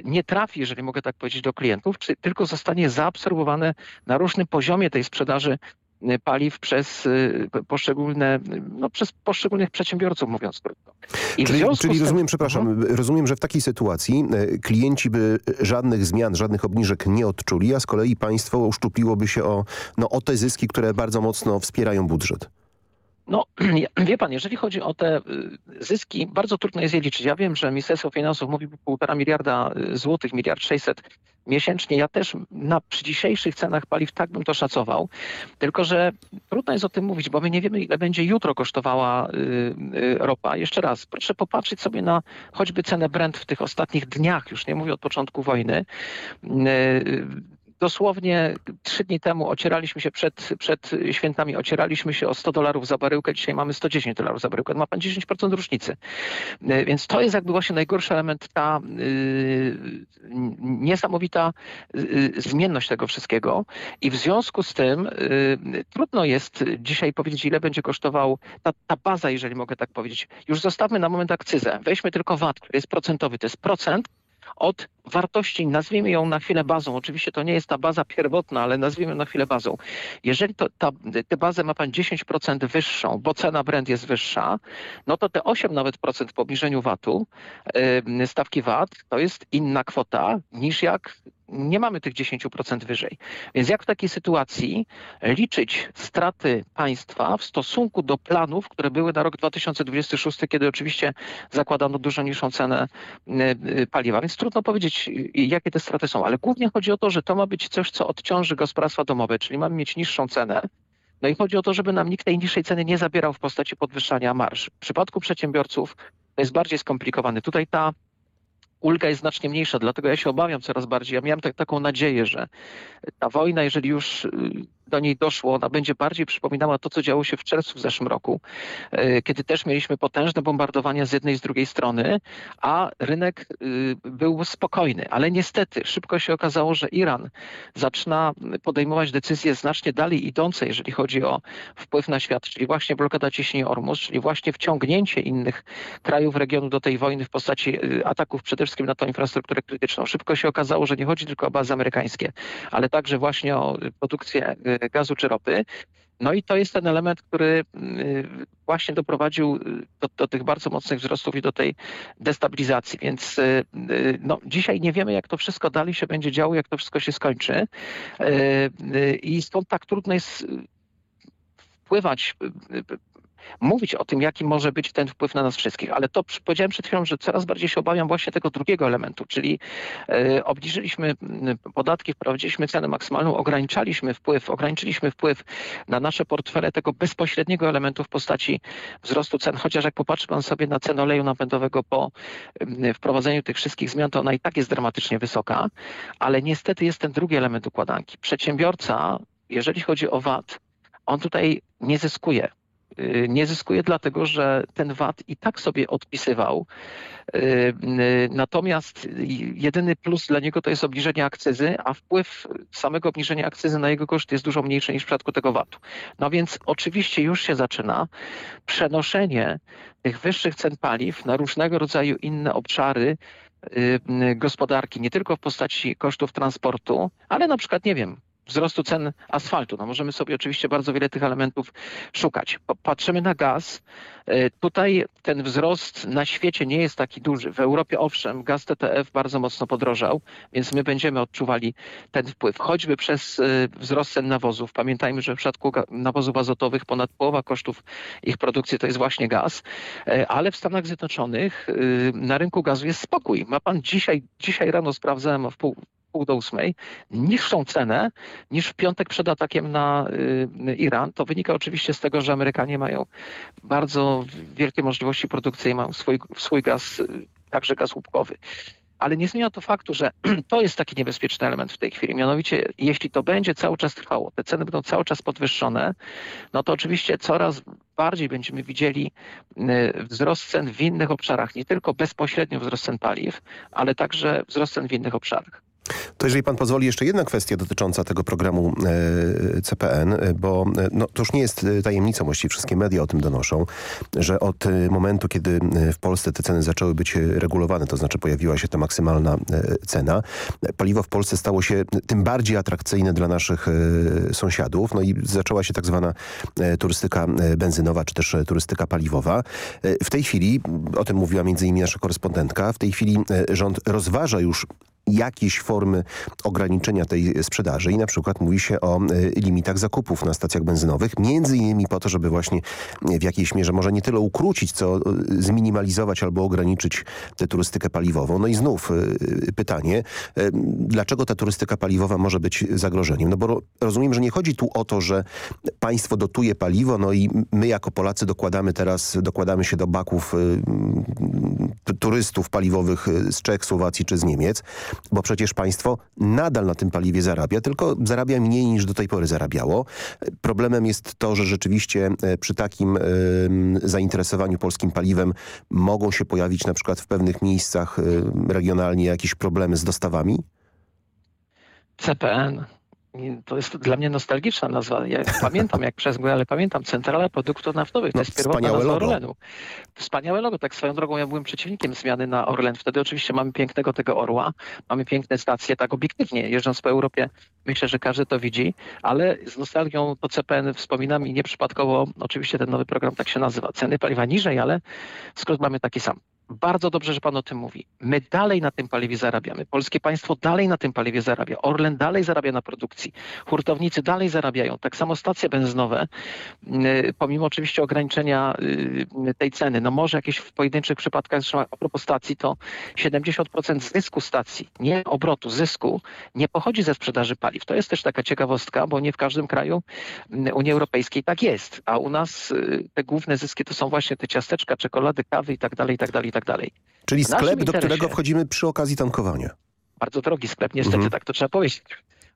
nie trafi, jeżeli mogę tak powiedzieć, do klientów, czy tylko zostanie zaabsorbowane na różnym poziomie tej sprzedaży e, paliw przez e, poszczególne, no, przez poszczególnych przedsiębiorców, mówiąc krótko. I czyli, czyli tym... rozumiem, przepraszam, mhm. rozumiem, że w takiej sytuacji klienci by żadnych zmian, żadnych obniżek nie odczuli, a z kolei państwo uszczupliłoby się o, no, o te zyski, które bardzo mocno wspierają budżet. No, (clears throat) wie pan, jeżeli chodzi o te y, zyski, bardzo trudno jest je liczyć. Ja wiem, że Ministerstwo Finansów mówi półtora miliarda y, złotych, miliard sześćset miesięcznie. Ja też na, przy dzisiejszych cenach paliw tak bym to szacował. Tylko, że trudno jest o tym mówić, bo my nie wiemy, ile będzie jutro kosztowała y, ropa. Jeszcze raz, proszę popatrzeć sobie na choćby cenę Brent w tych ostatnich dniach, już nie mówię od początku wojny. Dosłownie trzy dni temu ocieraliśmy się przed, przed świętami, ocieraliśmy się o 100 dolarów za baryłkę, dzisiaj mamy 110 dolarów za baryłkę. Ma pan 10% różnicy. E, więc to jest jakby właśnie najgorszy element, ta yy, niesamowita yy, zmienność tego wszystkiego i w związku z tym trudno jest dzisiaj powiedzieć, ile będzie kosztował ta, ta baza, jeżeli mogę tak powiedzieć. Już zostawmy na moment akcyzę. Weźmy tylko VAT, który jest procentowy. To jest procent od wartości, nazwijmy ją na chwilę bazą. Oczywiście to nie jest ta baza pierwotna, ale nazwijmy ją na chwilę bazą. Jeżeli to, ta, tę bazę ma pan 10% wyższą, bo cena brand jest wyższa, no to te 8 nawet procent po obniżeniu VAT-u, stawki VAT, to jest inna kwota niż jak nie mamy tych 10% wyżej. Więc jak w takiej sytuacji liczyć straty państwa w stosunku do planów, które były na rok 2026, kiedy oczywiście zakładano dużo niższą cenę y, y, paliwa. Więc trudno powiedzieć, jakie te straty są, ale głównie chodzi o to, że to ma być coś, co odciąży gospodarstwa domowe, czyli mamy mieć niższą cenę, no i chodzi o to, żeby nam nikt tej niższej ceny nie zabierał w postaci podwyższania marsz. W przypadku przedsiębiorców to jest bardziej skomplikowane. Tutaj ta ulga jest znacznie mniejsza, dlatego ja się obawiam coraz bardziej. Ja miałem tak, taką nadzieję, że ta wojna, jeżeli już y, do niej doszło, ona będzie bardziej przypominała to, co działo się w czerwcu w zeszłym roku, e, kiedy też mieliśmy potężne bombardowania z jednej i z drugiej strony, a rynek y, był spokojny. Ale niestety szybko się okazało, że Iran zaczyna podejmować decyzje znacznie dalej idące, jeżeli chodzi o wpływ na świat, czyli właśnie blokada ciśnienia Ormus, czyli właśnie wciągnięcie innych krajów regionu do tej wojny w postaci y, ataków przede wszystkim na tą infrastrukturę krytyczną. Szybko się okazało, że nie chodzi tylko o bazy amerykańskie, ale także właśnie o produkcję gazu czy ropy. No i to jest ten element, który y, właśnie doprowadził do, do, tych bardzo mocnych wzrostów i do tej destabilizacji. Więc y, y, no, dzisiaj nie wiemy, jak to wszystko dalej się będzie działo, jak to wszystko się skończy. I stąd tak trudno jest wpływać mówić o tym, jaki może być ten wpływ na nas wszystkich. Ale to powiedziałem przed chwilą, że coraz bardziej się obawiam właśnie tego drugiego elementu, czyli e, obniżyliśmy podatki, wprowadziliśmy cenę maksymalną, ograniczaliśmy wpływ, ograniczyliśmy wpływ na nasze portfele tego bezpośredniego elementu w postaci wzrostu cen. Chociaż jak popatrzy pan sobie na cenę oleju napędowego po wprowadzeniu tych wszystkich zmian, to ona i tak jest dramatycznie wysoka, ale niestety jest ten drugi element układanki. Przedsiębiorca, jeżeli chodzi o VAT, on tutaj nie zyskuje nie zyskuje dlatego, że ten VAT i tak sobie odpisywał. Y, y, natomiast jedyny plus dla niego to jest obniżenie akcyzy, a wpływ samego obniżenia akcyzy na jego koszt jest dużo mniejszy niż w przypadku tego VAT-u. No więc oczywiście już się zaczyna przenoszenie tych wyższych cen paliw na różnego rodzaju inne obszary gospodarki, nie tylko w postaci kosztów transportu, ale na przykład, nie wiem, wzrostu cen asfaltu. No możemy sobie oczywiście bardzo wiele tych elementów szukać. Patrzymy na gaz. E, tutaj ten wzrost na świecie nie jest taki duży. W Europie owszem, gaz TTF bardzo mocno podrożał, więc my będziemy odczuwali ten wpływ. Choćby przez e, wzrost cen nawozów. Pamiętajmy, że w przypadku nawozów azotowych ponad połowa kosztów ich produkcji to jest właśnie gaz, e, ale w Stanach Zjednoczonych na rynku gazu jest spokój. Ma pan dzisiaj, dzisiaj rano sprawdzałem w pół, pół do ósmej, niższą cenę niż w piątek przed atakiem na y, Iran. To wynika oczywiście z tego, że Amerykanie mają bardzo wielkie możliwości produkcyjne, mają swój, swój gaz, y, także gaz łupkowy. Ale nie zmienia to faktu, że (clears throat) to jest taki niebezpieczny element w tej chwili. Mianowicie, jeśli to będzie cały czas trwało, te ceny będą cały czas podwyższone, no to oczywiście coraz bardziej będziemy widzieli y, wzrost cen w innych obszarach, nie tylko bezpośrednio wzrost cen paliw, ale także wzrost cen w innych obszarach. To jeżeli pan pozwoli, jeszcze jedna kwestia dotycząca tego programu e, CPN, e, bo e, no, to już nie jest tajemnicą, właściwie wszystkie media o tym donoszą, że od momentu, kiedy w Polsce te ceny zaczęły być regulowane, to znaczy pojawiła się ta maksymalna cena, paliwo w Polsce stało się tym bardziej atrakcyjne dla naszych sąsiadów, no i zaczęła się tak zwana turystyka benzynowa, czy też turystyka paliwowa. W tej chwili, o tym mówiła między innymi nasza korespondentka, w tej chwili rząd rozważa już jakieś formy ograniczenia tej sprzedaży i na przykład mówi się o e, limitach zakupów na stacjach benzynowych, między innymi po to, żeby właśnie w jakiejś mierze może nie tyle ukrócić, co e, zminimalizować albo ograniczyć tę turystykę paliwową. No i znów e, pytanie, dlaczego ta turystyka paliwowa może być zagrożeniem? No bo rozumiem, że nie chodzi tu o to, że państwo dotuje paliwo, no i my jako Polacy dokładamy teraz, dokładamy się do baków turystów paliwowych z Czech, Słowacji czy z Niemiec, bo przecież państwo nadal na tym paliwie zarabia, tylko zarabia mniej niż do tej pory zarabiało. Problemem jest to, że rzeczywiście e, przy takim zainteresowaniu polskim paliwem mogą się pojawić na przykład w pewnych miejscach y, regionalnie jakieś problemy z dostawami? CPN to jest dla mnie nostalgiczna nazwa. Ja pamiętam jak przez ale pamiętam Centrala Produktów Naftowych. To no, jest pierwotna nazwa logo. Orlenu. Wspaniałe logo. Tak swoją drogą ja byłem przeciwnikiem zmiany na Orlen. Wtedy oczywiście mamy pięknego tego orła, mamy piękne stacje, tak obiektywnie. Jeżdżąc po Europie myślę, że każdy to widzi, ale z nostalgią to CPN wspominam i nieprzypadkowo oczywiście ten nowy program tak się nazywa. Ceny paliwa niżej, ale skrót mamy taki sam. Bardzo dobrze, że pan o tym mówi. My dalej na tym paliwie zarabiamy. Polskie państwo dalej na tym paliwie zarabia. Orlen dalej zarabia na produkcji. Hurtownicy dalej zarabiają. Tak samo stacje benzynowe, y, pomimo oczywiście ograniczenia y, tej ceny, no może jakieś w pojedynczych przypadkach, zresztą a propos stacji, to 70% zysku stacji, nie obrotu, zysku, nie pochodzi ze sprzedaży paliw. To jest też taka ciekawostka, bo nie w każdym kraju y, Unii Europejskiej tak jest. A u nas te główne zyski to są właśnie te ciasteczka, czekolady, kawy i tak dalej, i tak dalej, i tak tak dalej. Czyli sklep, do którego wchodzimy przy okazji tankowania. Bardzo drogi sklep, niestety mhm. tak to trzeba powiedzieć.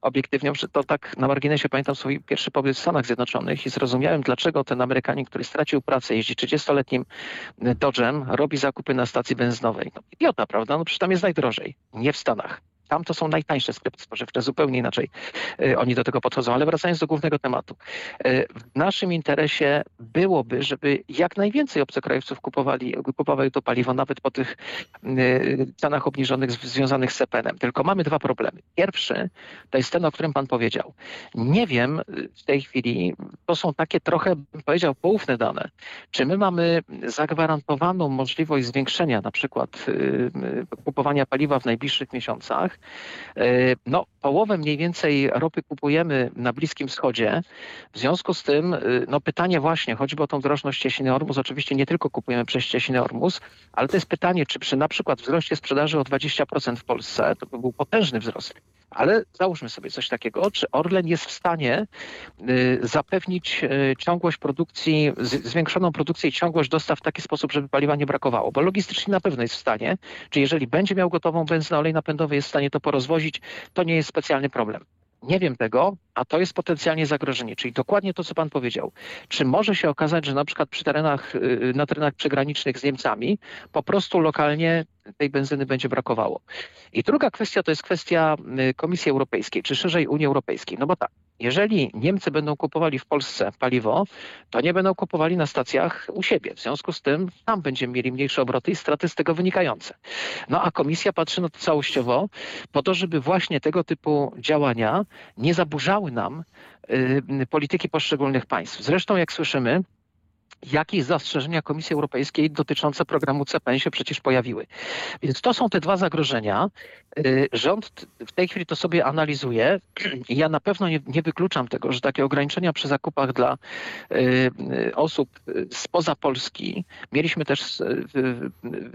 obiektywnie, że to tak na marginesie pamiętam swój pierwszy pobyt w Stanach Zjednoczonych i zrozumiałem, dlaczego ten Amerykanin, który stracił pracę, jeździ 30-letnim Dodge'em, robi zakupy na stacji benzynowej. No, idiota, prawda? No przecież tam jest najdrożej. Nie w Stanach. Tam to są najtańsze sklepy spożywcze, zupełnie inaczej y, oni do tego podchodzą. Ale wracając do głównego tematu. Y, w naszym interesie byłoby, żeby jak najwięcej obcokrajowców kupowali, kupowali to paliwo, nawet po tych y, cenach obniżonych związanych z CPN-em. Tylko mamy dwa problemy. Pierwszy to jest ten, o którym pan powiedział. Nie wiem w tej chwili, to są takie trochę, bym powiedział, poufne dane. Czy my mamy zagwarantowaną możliwość zwiększenia na przykład kupowania paliwa w najbliższych miesiącach? E, No, połowę mniej więcej ropy kupujemy na Bliskim Wschodzie. W związku z tym, y, no pytanie właśnie, choćby o tą drożność cieśniny Ormus, oczywiście nie tylko kupujemy przez cieśninę Ormus, ale to jest pytanie, czy przy na przykład wzroście sprzedaży o 20% w Polsce, to by był potężny wzrost, ale załóżmy sobie coś takiego, czy Orlen jest w stanie y, zapewnić y, ciągłość produkcji, zwiększoną produkcję i ciągłość dostaw w taki sposób, żeby paliwa nie brakowało, bo logistycznie na pewno jest w stanie, czy jeżeli będzie miał gotową benzynę, olej napędowy, jest w stanie to porozwozić, to nie jest specjalny problem. Nie wiem tego, a to jest potencjalnie zagrożenie, czyli dokładnie to, co pan powiedział. Czy może się okazać, że na przykład przy terenach, y, na terenach przygranicznych z Niemcami po prostu lokalnie tej benzyny będzie brakowało. I druga kwestia to jest kwestia y, Komisji Europejskiej, czy szerzej Unii Europejskiej. No bo tak, jeżeli Niemcy będą kupowali w Polsce paliwo, to nie będą kupowali na stacjach u siebie. W związku z tym tam będziemy mieli mniejsze obroty i straty z tego wynikające. No a komisja patrzy na to całościowo po to, żeby właśnie tego typu działania nie zaburzały nam y, polityki poszczególnych państw. Zresztą jak słyszymy, jakieś zastrzeżenia Komisji Europejskiej dotyczące programu CPN się przecież pojawiły. Więc to są te dwa zagrożenia. Y, Rząd w tej chwili to sobie analizuje (clears throat) ja na pewno nie, nie wykluczam tego, że takie ograniczenia przy zakupach dla y, y, osób spoza Polski. Mieliśmy też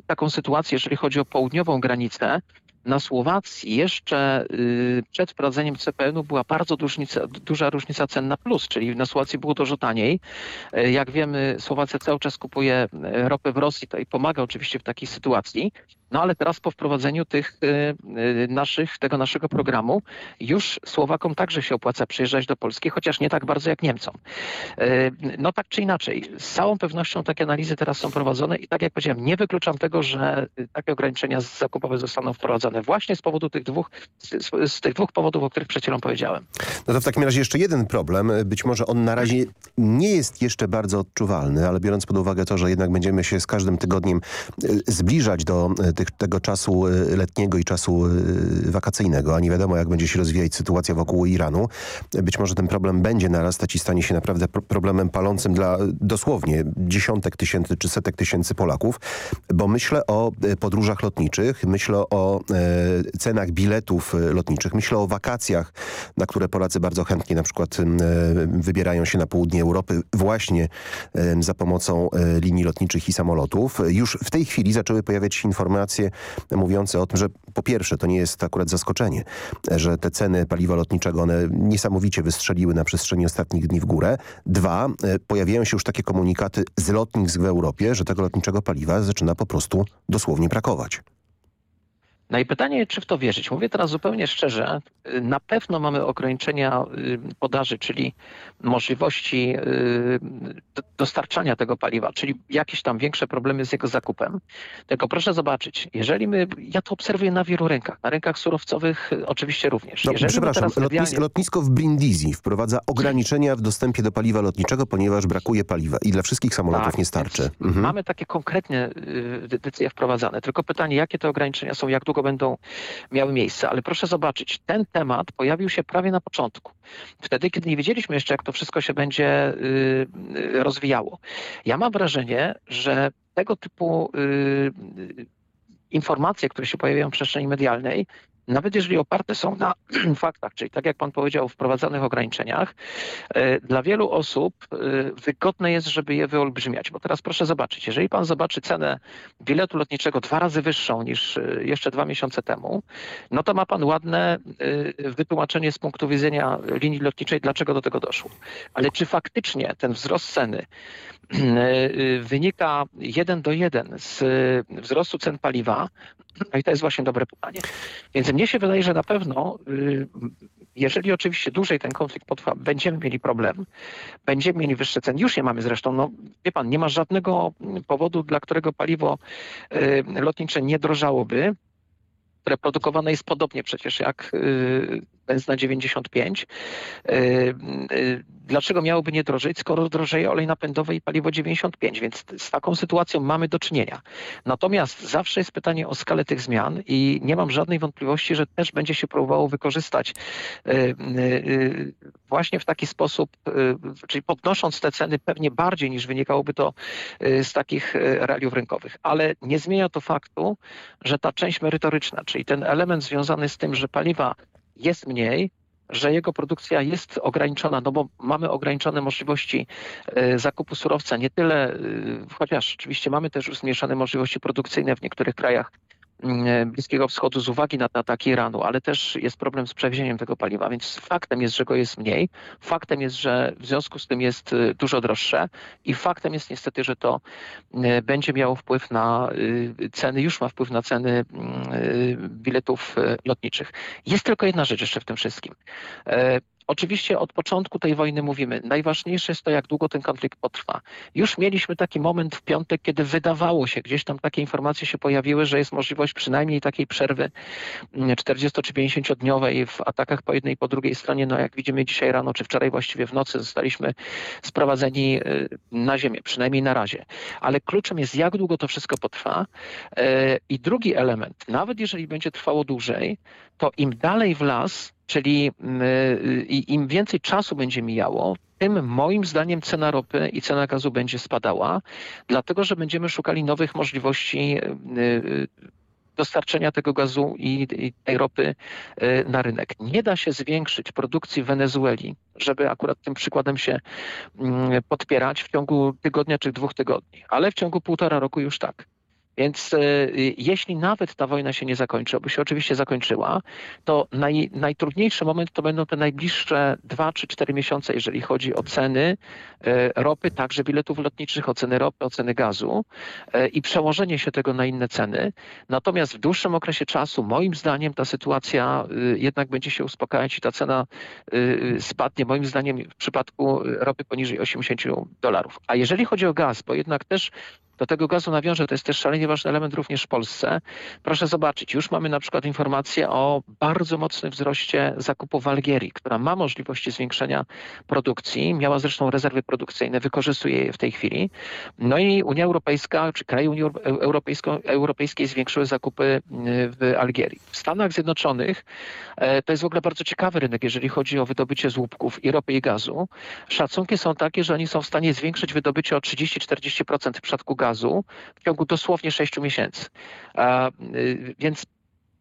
taką sytuację, jeżeli chodzi o południową granicę, na Słowacji jeszcze y, przed wprowadzeniem CPN-u była bardzo różnica, duża różnica cen na plus, czyli na Słowacji było dużo taniej. Y, Jak wiemy, Słowacja cały czas kupuje y, ropę w Rosji i pomaga oczywiście w takiej sytuacji. No ale teraz po wprowadzeniu tych y, y, naszych, tego naszego programu już Słowakom także się opłaca przyjeżdżać do Polski, chociaż nie tak bardzo jak Niemcom. Y, No tak czy inaczej, z całą pewnością takie analizy teraz są prowadzone i tak jak powiedziałem, nie wykluczam tego, że takie ograniczenia zakupowe zostaną wprowadzone właśnie z powodu tych dwóch, z, z tych dwóch powodów, o których przed chwilą powiedziałem. No to w takim razie jeszcze jeden problem. Być może on na razie nie jest jeszcze bardzo odczuwalny, ale biorąc pod uwagę to, że jednak będziemy się z każdym tygodniem zbliżać do tych, tego czasu y, letniego i czasu y, wakacyjnego, a nie wiadomo jak będzie się rozwijać sytuacja wokół Iranu, być może ten problem będzie narastać i stanie się naprawdę pro- problemem palącym dla dosłownie dziesiątek tysięcy czy setek tysięcy Polaków, bo myślę o y, podróżach lotniczych, myślę o cenach biletów lotniczych, myślę o wakacjach, na które Polacy bardzo chętnie na przykład wybierają się na południe Europy właśnie za pomocą linii lotniczych i samolotów. Już w tej chwili zaczęły pojawiać się informacje mówiące o tym, że po pierwsze to nie jest akurat zaskoczenie, że te ceny paliwa lotniczego one niesamowicie wystrzeliły na przestrzeni ostatnich dni w górę. Dwa, e, pojawiają się już takie komunikaty z lotnisk w Europie, że tego lotniczego paliwa zaczyna po prostu dosłownie brakować. No i pytanie, czy w to wierzyć? Mówię teraz zupełnie szczerze. Na pewno mamy ograniczenia y, podaży, czyli możliwości y, dostarczania tego paliwa, czyli jakieś tam większe problemy z jego zakupem. Tylko proszę zobaczyć, jeżeli my, ja to obserwuję na wielu rynkach, na rynkach surowcowych y, oczywiście również. No, jeżeli przepraszam, medialnie- lotnisko w Brindisi wprowadza ograniczenia w dostępie do paliwa lotniczego, ponieważ brakuje paliwa i dla wszystkich samolotów Tak, nie starczy. Mhm. Mamy takie konkretne de- decyzje wprowadzane. Tylko pytanie, jakie te ograniczenia są, jak długo będą miały miejsce. Ale proszę zobaczyć, ten temat pojawił się prawie na początku. Wtedy, kiedy nie wiedzieliśmy jeszcze, jak to wszystko się będzie y, rozwijało. Ja mam wrażenie, że tego typu y, y, informacje, które się pojawiają w przestrzeni medialnej, nawet jeżeli oparte są na (clears throat) faktach, czyli tak jak pan powiedział, wprowadzanych ograniczeniach, e, dla wielu osób e, wygodne jest, żeby je wyolbrzymiać. Bo teraz proszę zobaczyć, jeżeli pan zobaczy cenę biletu lotniczego dwa razy wyższą niż e, jeszcze dwa miesiące temu, no to ma pan ładne wytłumaczenie z punktu widzenia linii lotniczej, dlaczego do tego doszło. Ale czy faktycznie ten wzrost ceny (clears throat) wynika jeden do jeden z wzrostu cen paliwa, No i to jest właśnie dobre pytanie. Więc mnie się wydaje, że na pewno, y, jeżeli oczywiście dłużej ten konflikt potrwa, będziemy mieli problem, będziemy mieli wyższe ceny. Już je mamy zresztą. No, wie pan, nie ma żadnego powodu, dla którego paliwo y, lotnicze nie drożałoby które produkowane jest podobnie przecież jak y, benzyna 95. Y, y, dlaczego miałoby nie drożeć, skoro drożeje olej napędowy i paliwo 95? Więc z taką sytuacją mamy do czynienia. Natomiast zawsze jest pytanie o skalę tych zmian i nie mam żadnej wątpliwości, że też będzie się próbowało wykorzystać właśnie w taki sposób, czyli podnosząc te ceny pewnie bardziej niż wynikałoby to z takich realiów rynkowych. Ale nie zmienia to faktu, że ta część merytoryczna, czyli ten element związany z tym, że paliwa jest mniej, że jego produkcja jest ograniczona, no bo mamy ograniczone możliwości e, zakupu surowca, nie tyle, e, chociaż oczywiście mamy też już zmniejszone możliwości produkcyjne w niektórych krajach Bliskiego Wschodu z uwagi na ataki Iranu, ale też jest problem z przewiezieniem tego paliwa, więc faktem jest, że go jest mniej, faktem jest, że w związku z tym jest y, dużo droższe i faktem jest niestety, że to y, będzie miało wpływ na y, ceny, już ma wpływ na ceny mm, biletów lotniczych. Jest tylko jedna rzecz jeszcze w tym wszystkim. Oczywiście od początku tej wojny mówimy, najważniejsze jest to, jak długo ten konflikt potrwa. Już mieliśmy taki moment w piątek, kiedy wydawało się, gdzieś tam takie informacje się pojawiły, że jest możliwość przynajmniej takiej przerwy 40 mm, czy 50 dniowej w atakach po jednej i po drugiej stronie. No jak widzimy dzisiaj rano, czy wczoraj właściwie w nocy zostaliśmy sprowadzeni y, na ziemię, przynajmniej na razie. Ale kluczem jest, jak długo to wszystko potrwa. Y, I drugi element, nawet jeżeli będzie trwało dłużej, to im dalej w las, Czyli mm, y, im więcej czasu będzie mijało, tym moim zdaniem cena ropy i cena gazu będzie spadała, dlatego że będziemy szukali nowych możliwości y, y, dostarczenia tego gazu i, tej ropy na rynek. Nie da się zwiększyć produkcji w Wenezueli, żeby akurat tym przykładem się mm, podpierać w ciągu tygodnia czy dwóch tygodni, ale w ciągu półtora roku już tak. Więc e, jeśli nawet ta wojna się nie zakończy, aby się oczywiście zakończyła, to naj, najtrudniejszy moment to będą te najbliższe dwa czy cztery miesiące, jeżeli chodzi o ceny e, ropy, także biletów lotniczych, o ceny ropy, o ceny gazu e, i przełożenie się tego na inne ceny. Natomiast w dłuższym okresie czasu, moim zdaniem, ta sytuacja jednak będzie się uspokajać i ta cena spadnie, moim zdaniem, w przypadku ropy poniżej 80 dolarów. A jeżeli chodzi o gaz, bo jednak też do tego gazu nawiążę, to jest też szalenie ważny element również w Polsce. Proszę zobaczyć, już mamy na przykład informację o bardzo mocnym wzroście zakupu w Algierii, która ma możliwości zwiększenia produkcji, miała zresztą rezerwy produkcyjne, wykorzystuje je w tej chwili. No i Unia Europejska, czy kraje Unii Europejskiej zwiększyły zakupy y, w Algierii. W Stanach Zjednoczonych e, to jest w ogóle bardzo ciekawy rynek, jeżeli chodzi o wydobycie złupków i ropy i gazu. Szacunki są takie, że oni są w stanie zwiększyć wydobycie o 30-40% w przypadku gazu gazu w ciągu dosłownie 6 miesięcy. Y, więc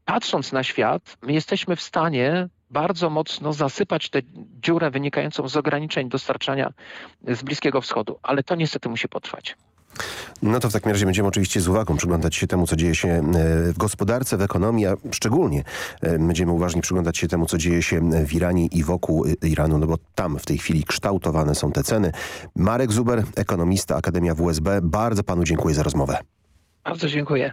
patrząc na świat, my jesteśmy w stanie bardzo mocno zasypać tę dziurę wynikającą z ograniczeń dostarczania z Bliskiego Wschodu, ale to niestety musi potrwać. No to w takim razie będziemy oczywiście z uwagą przyglądać się temu, co dzieje się e, w gospodarce, w ekonomii, a szczególnie e, będziemy uważnie przyglądać się temu, co dzieje się w Iranie i wokół Iranu, no bo tam w tej chwili kształtowane są te ceny. Marek Zuber, ekonomista Akademia WSB, bardzo panu dziękuję za rozmowę. Bardzo dziękuję.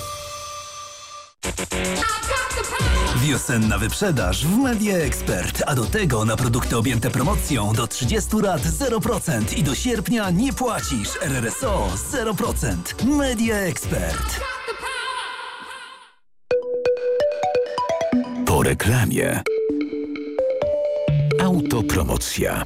Wiosenna wyprzedaż w Media Expert, a do tego na produkty objęte promocją do 30 lat 0% i do sierpnia nie płacisz. RRSO 0%. Media Expert. Po reklamie. Autopromocja.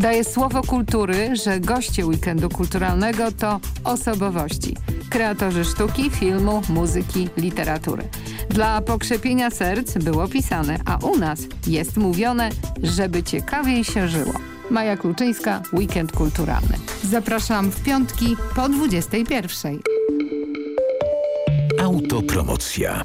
Daję słowo kultury, że goście weekendu kulturalnego to osobowości. Kreatorzy sztuki, filmu, muzyki, literatury. Dla pokrzepienia serc było pisane, a u nas jest mówione, żeby ciekawiej się żyło. Maja Kluczyńska, Weekend Kulturalny. Zapraszam w piątki po 21. Autopromocja.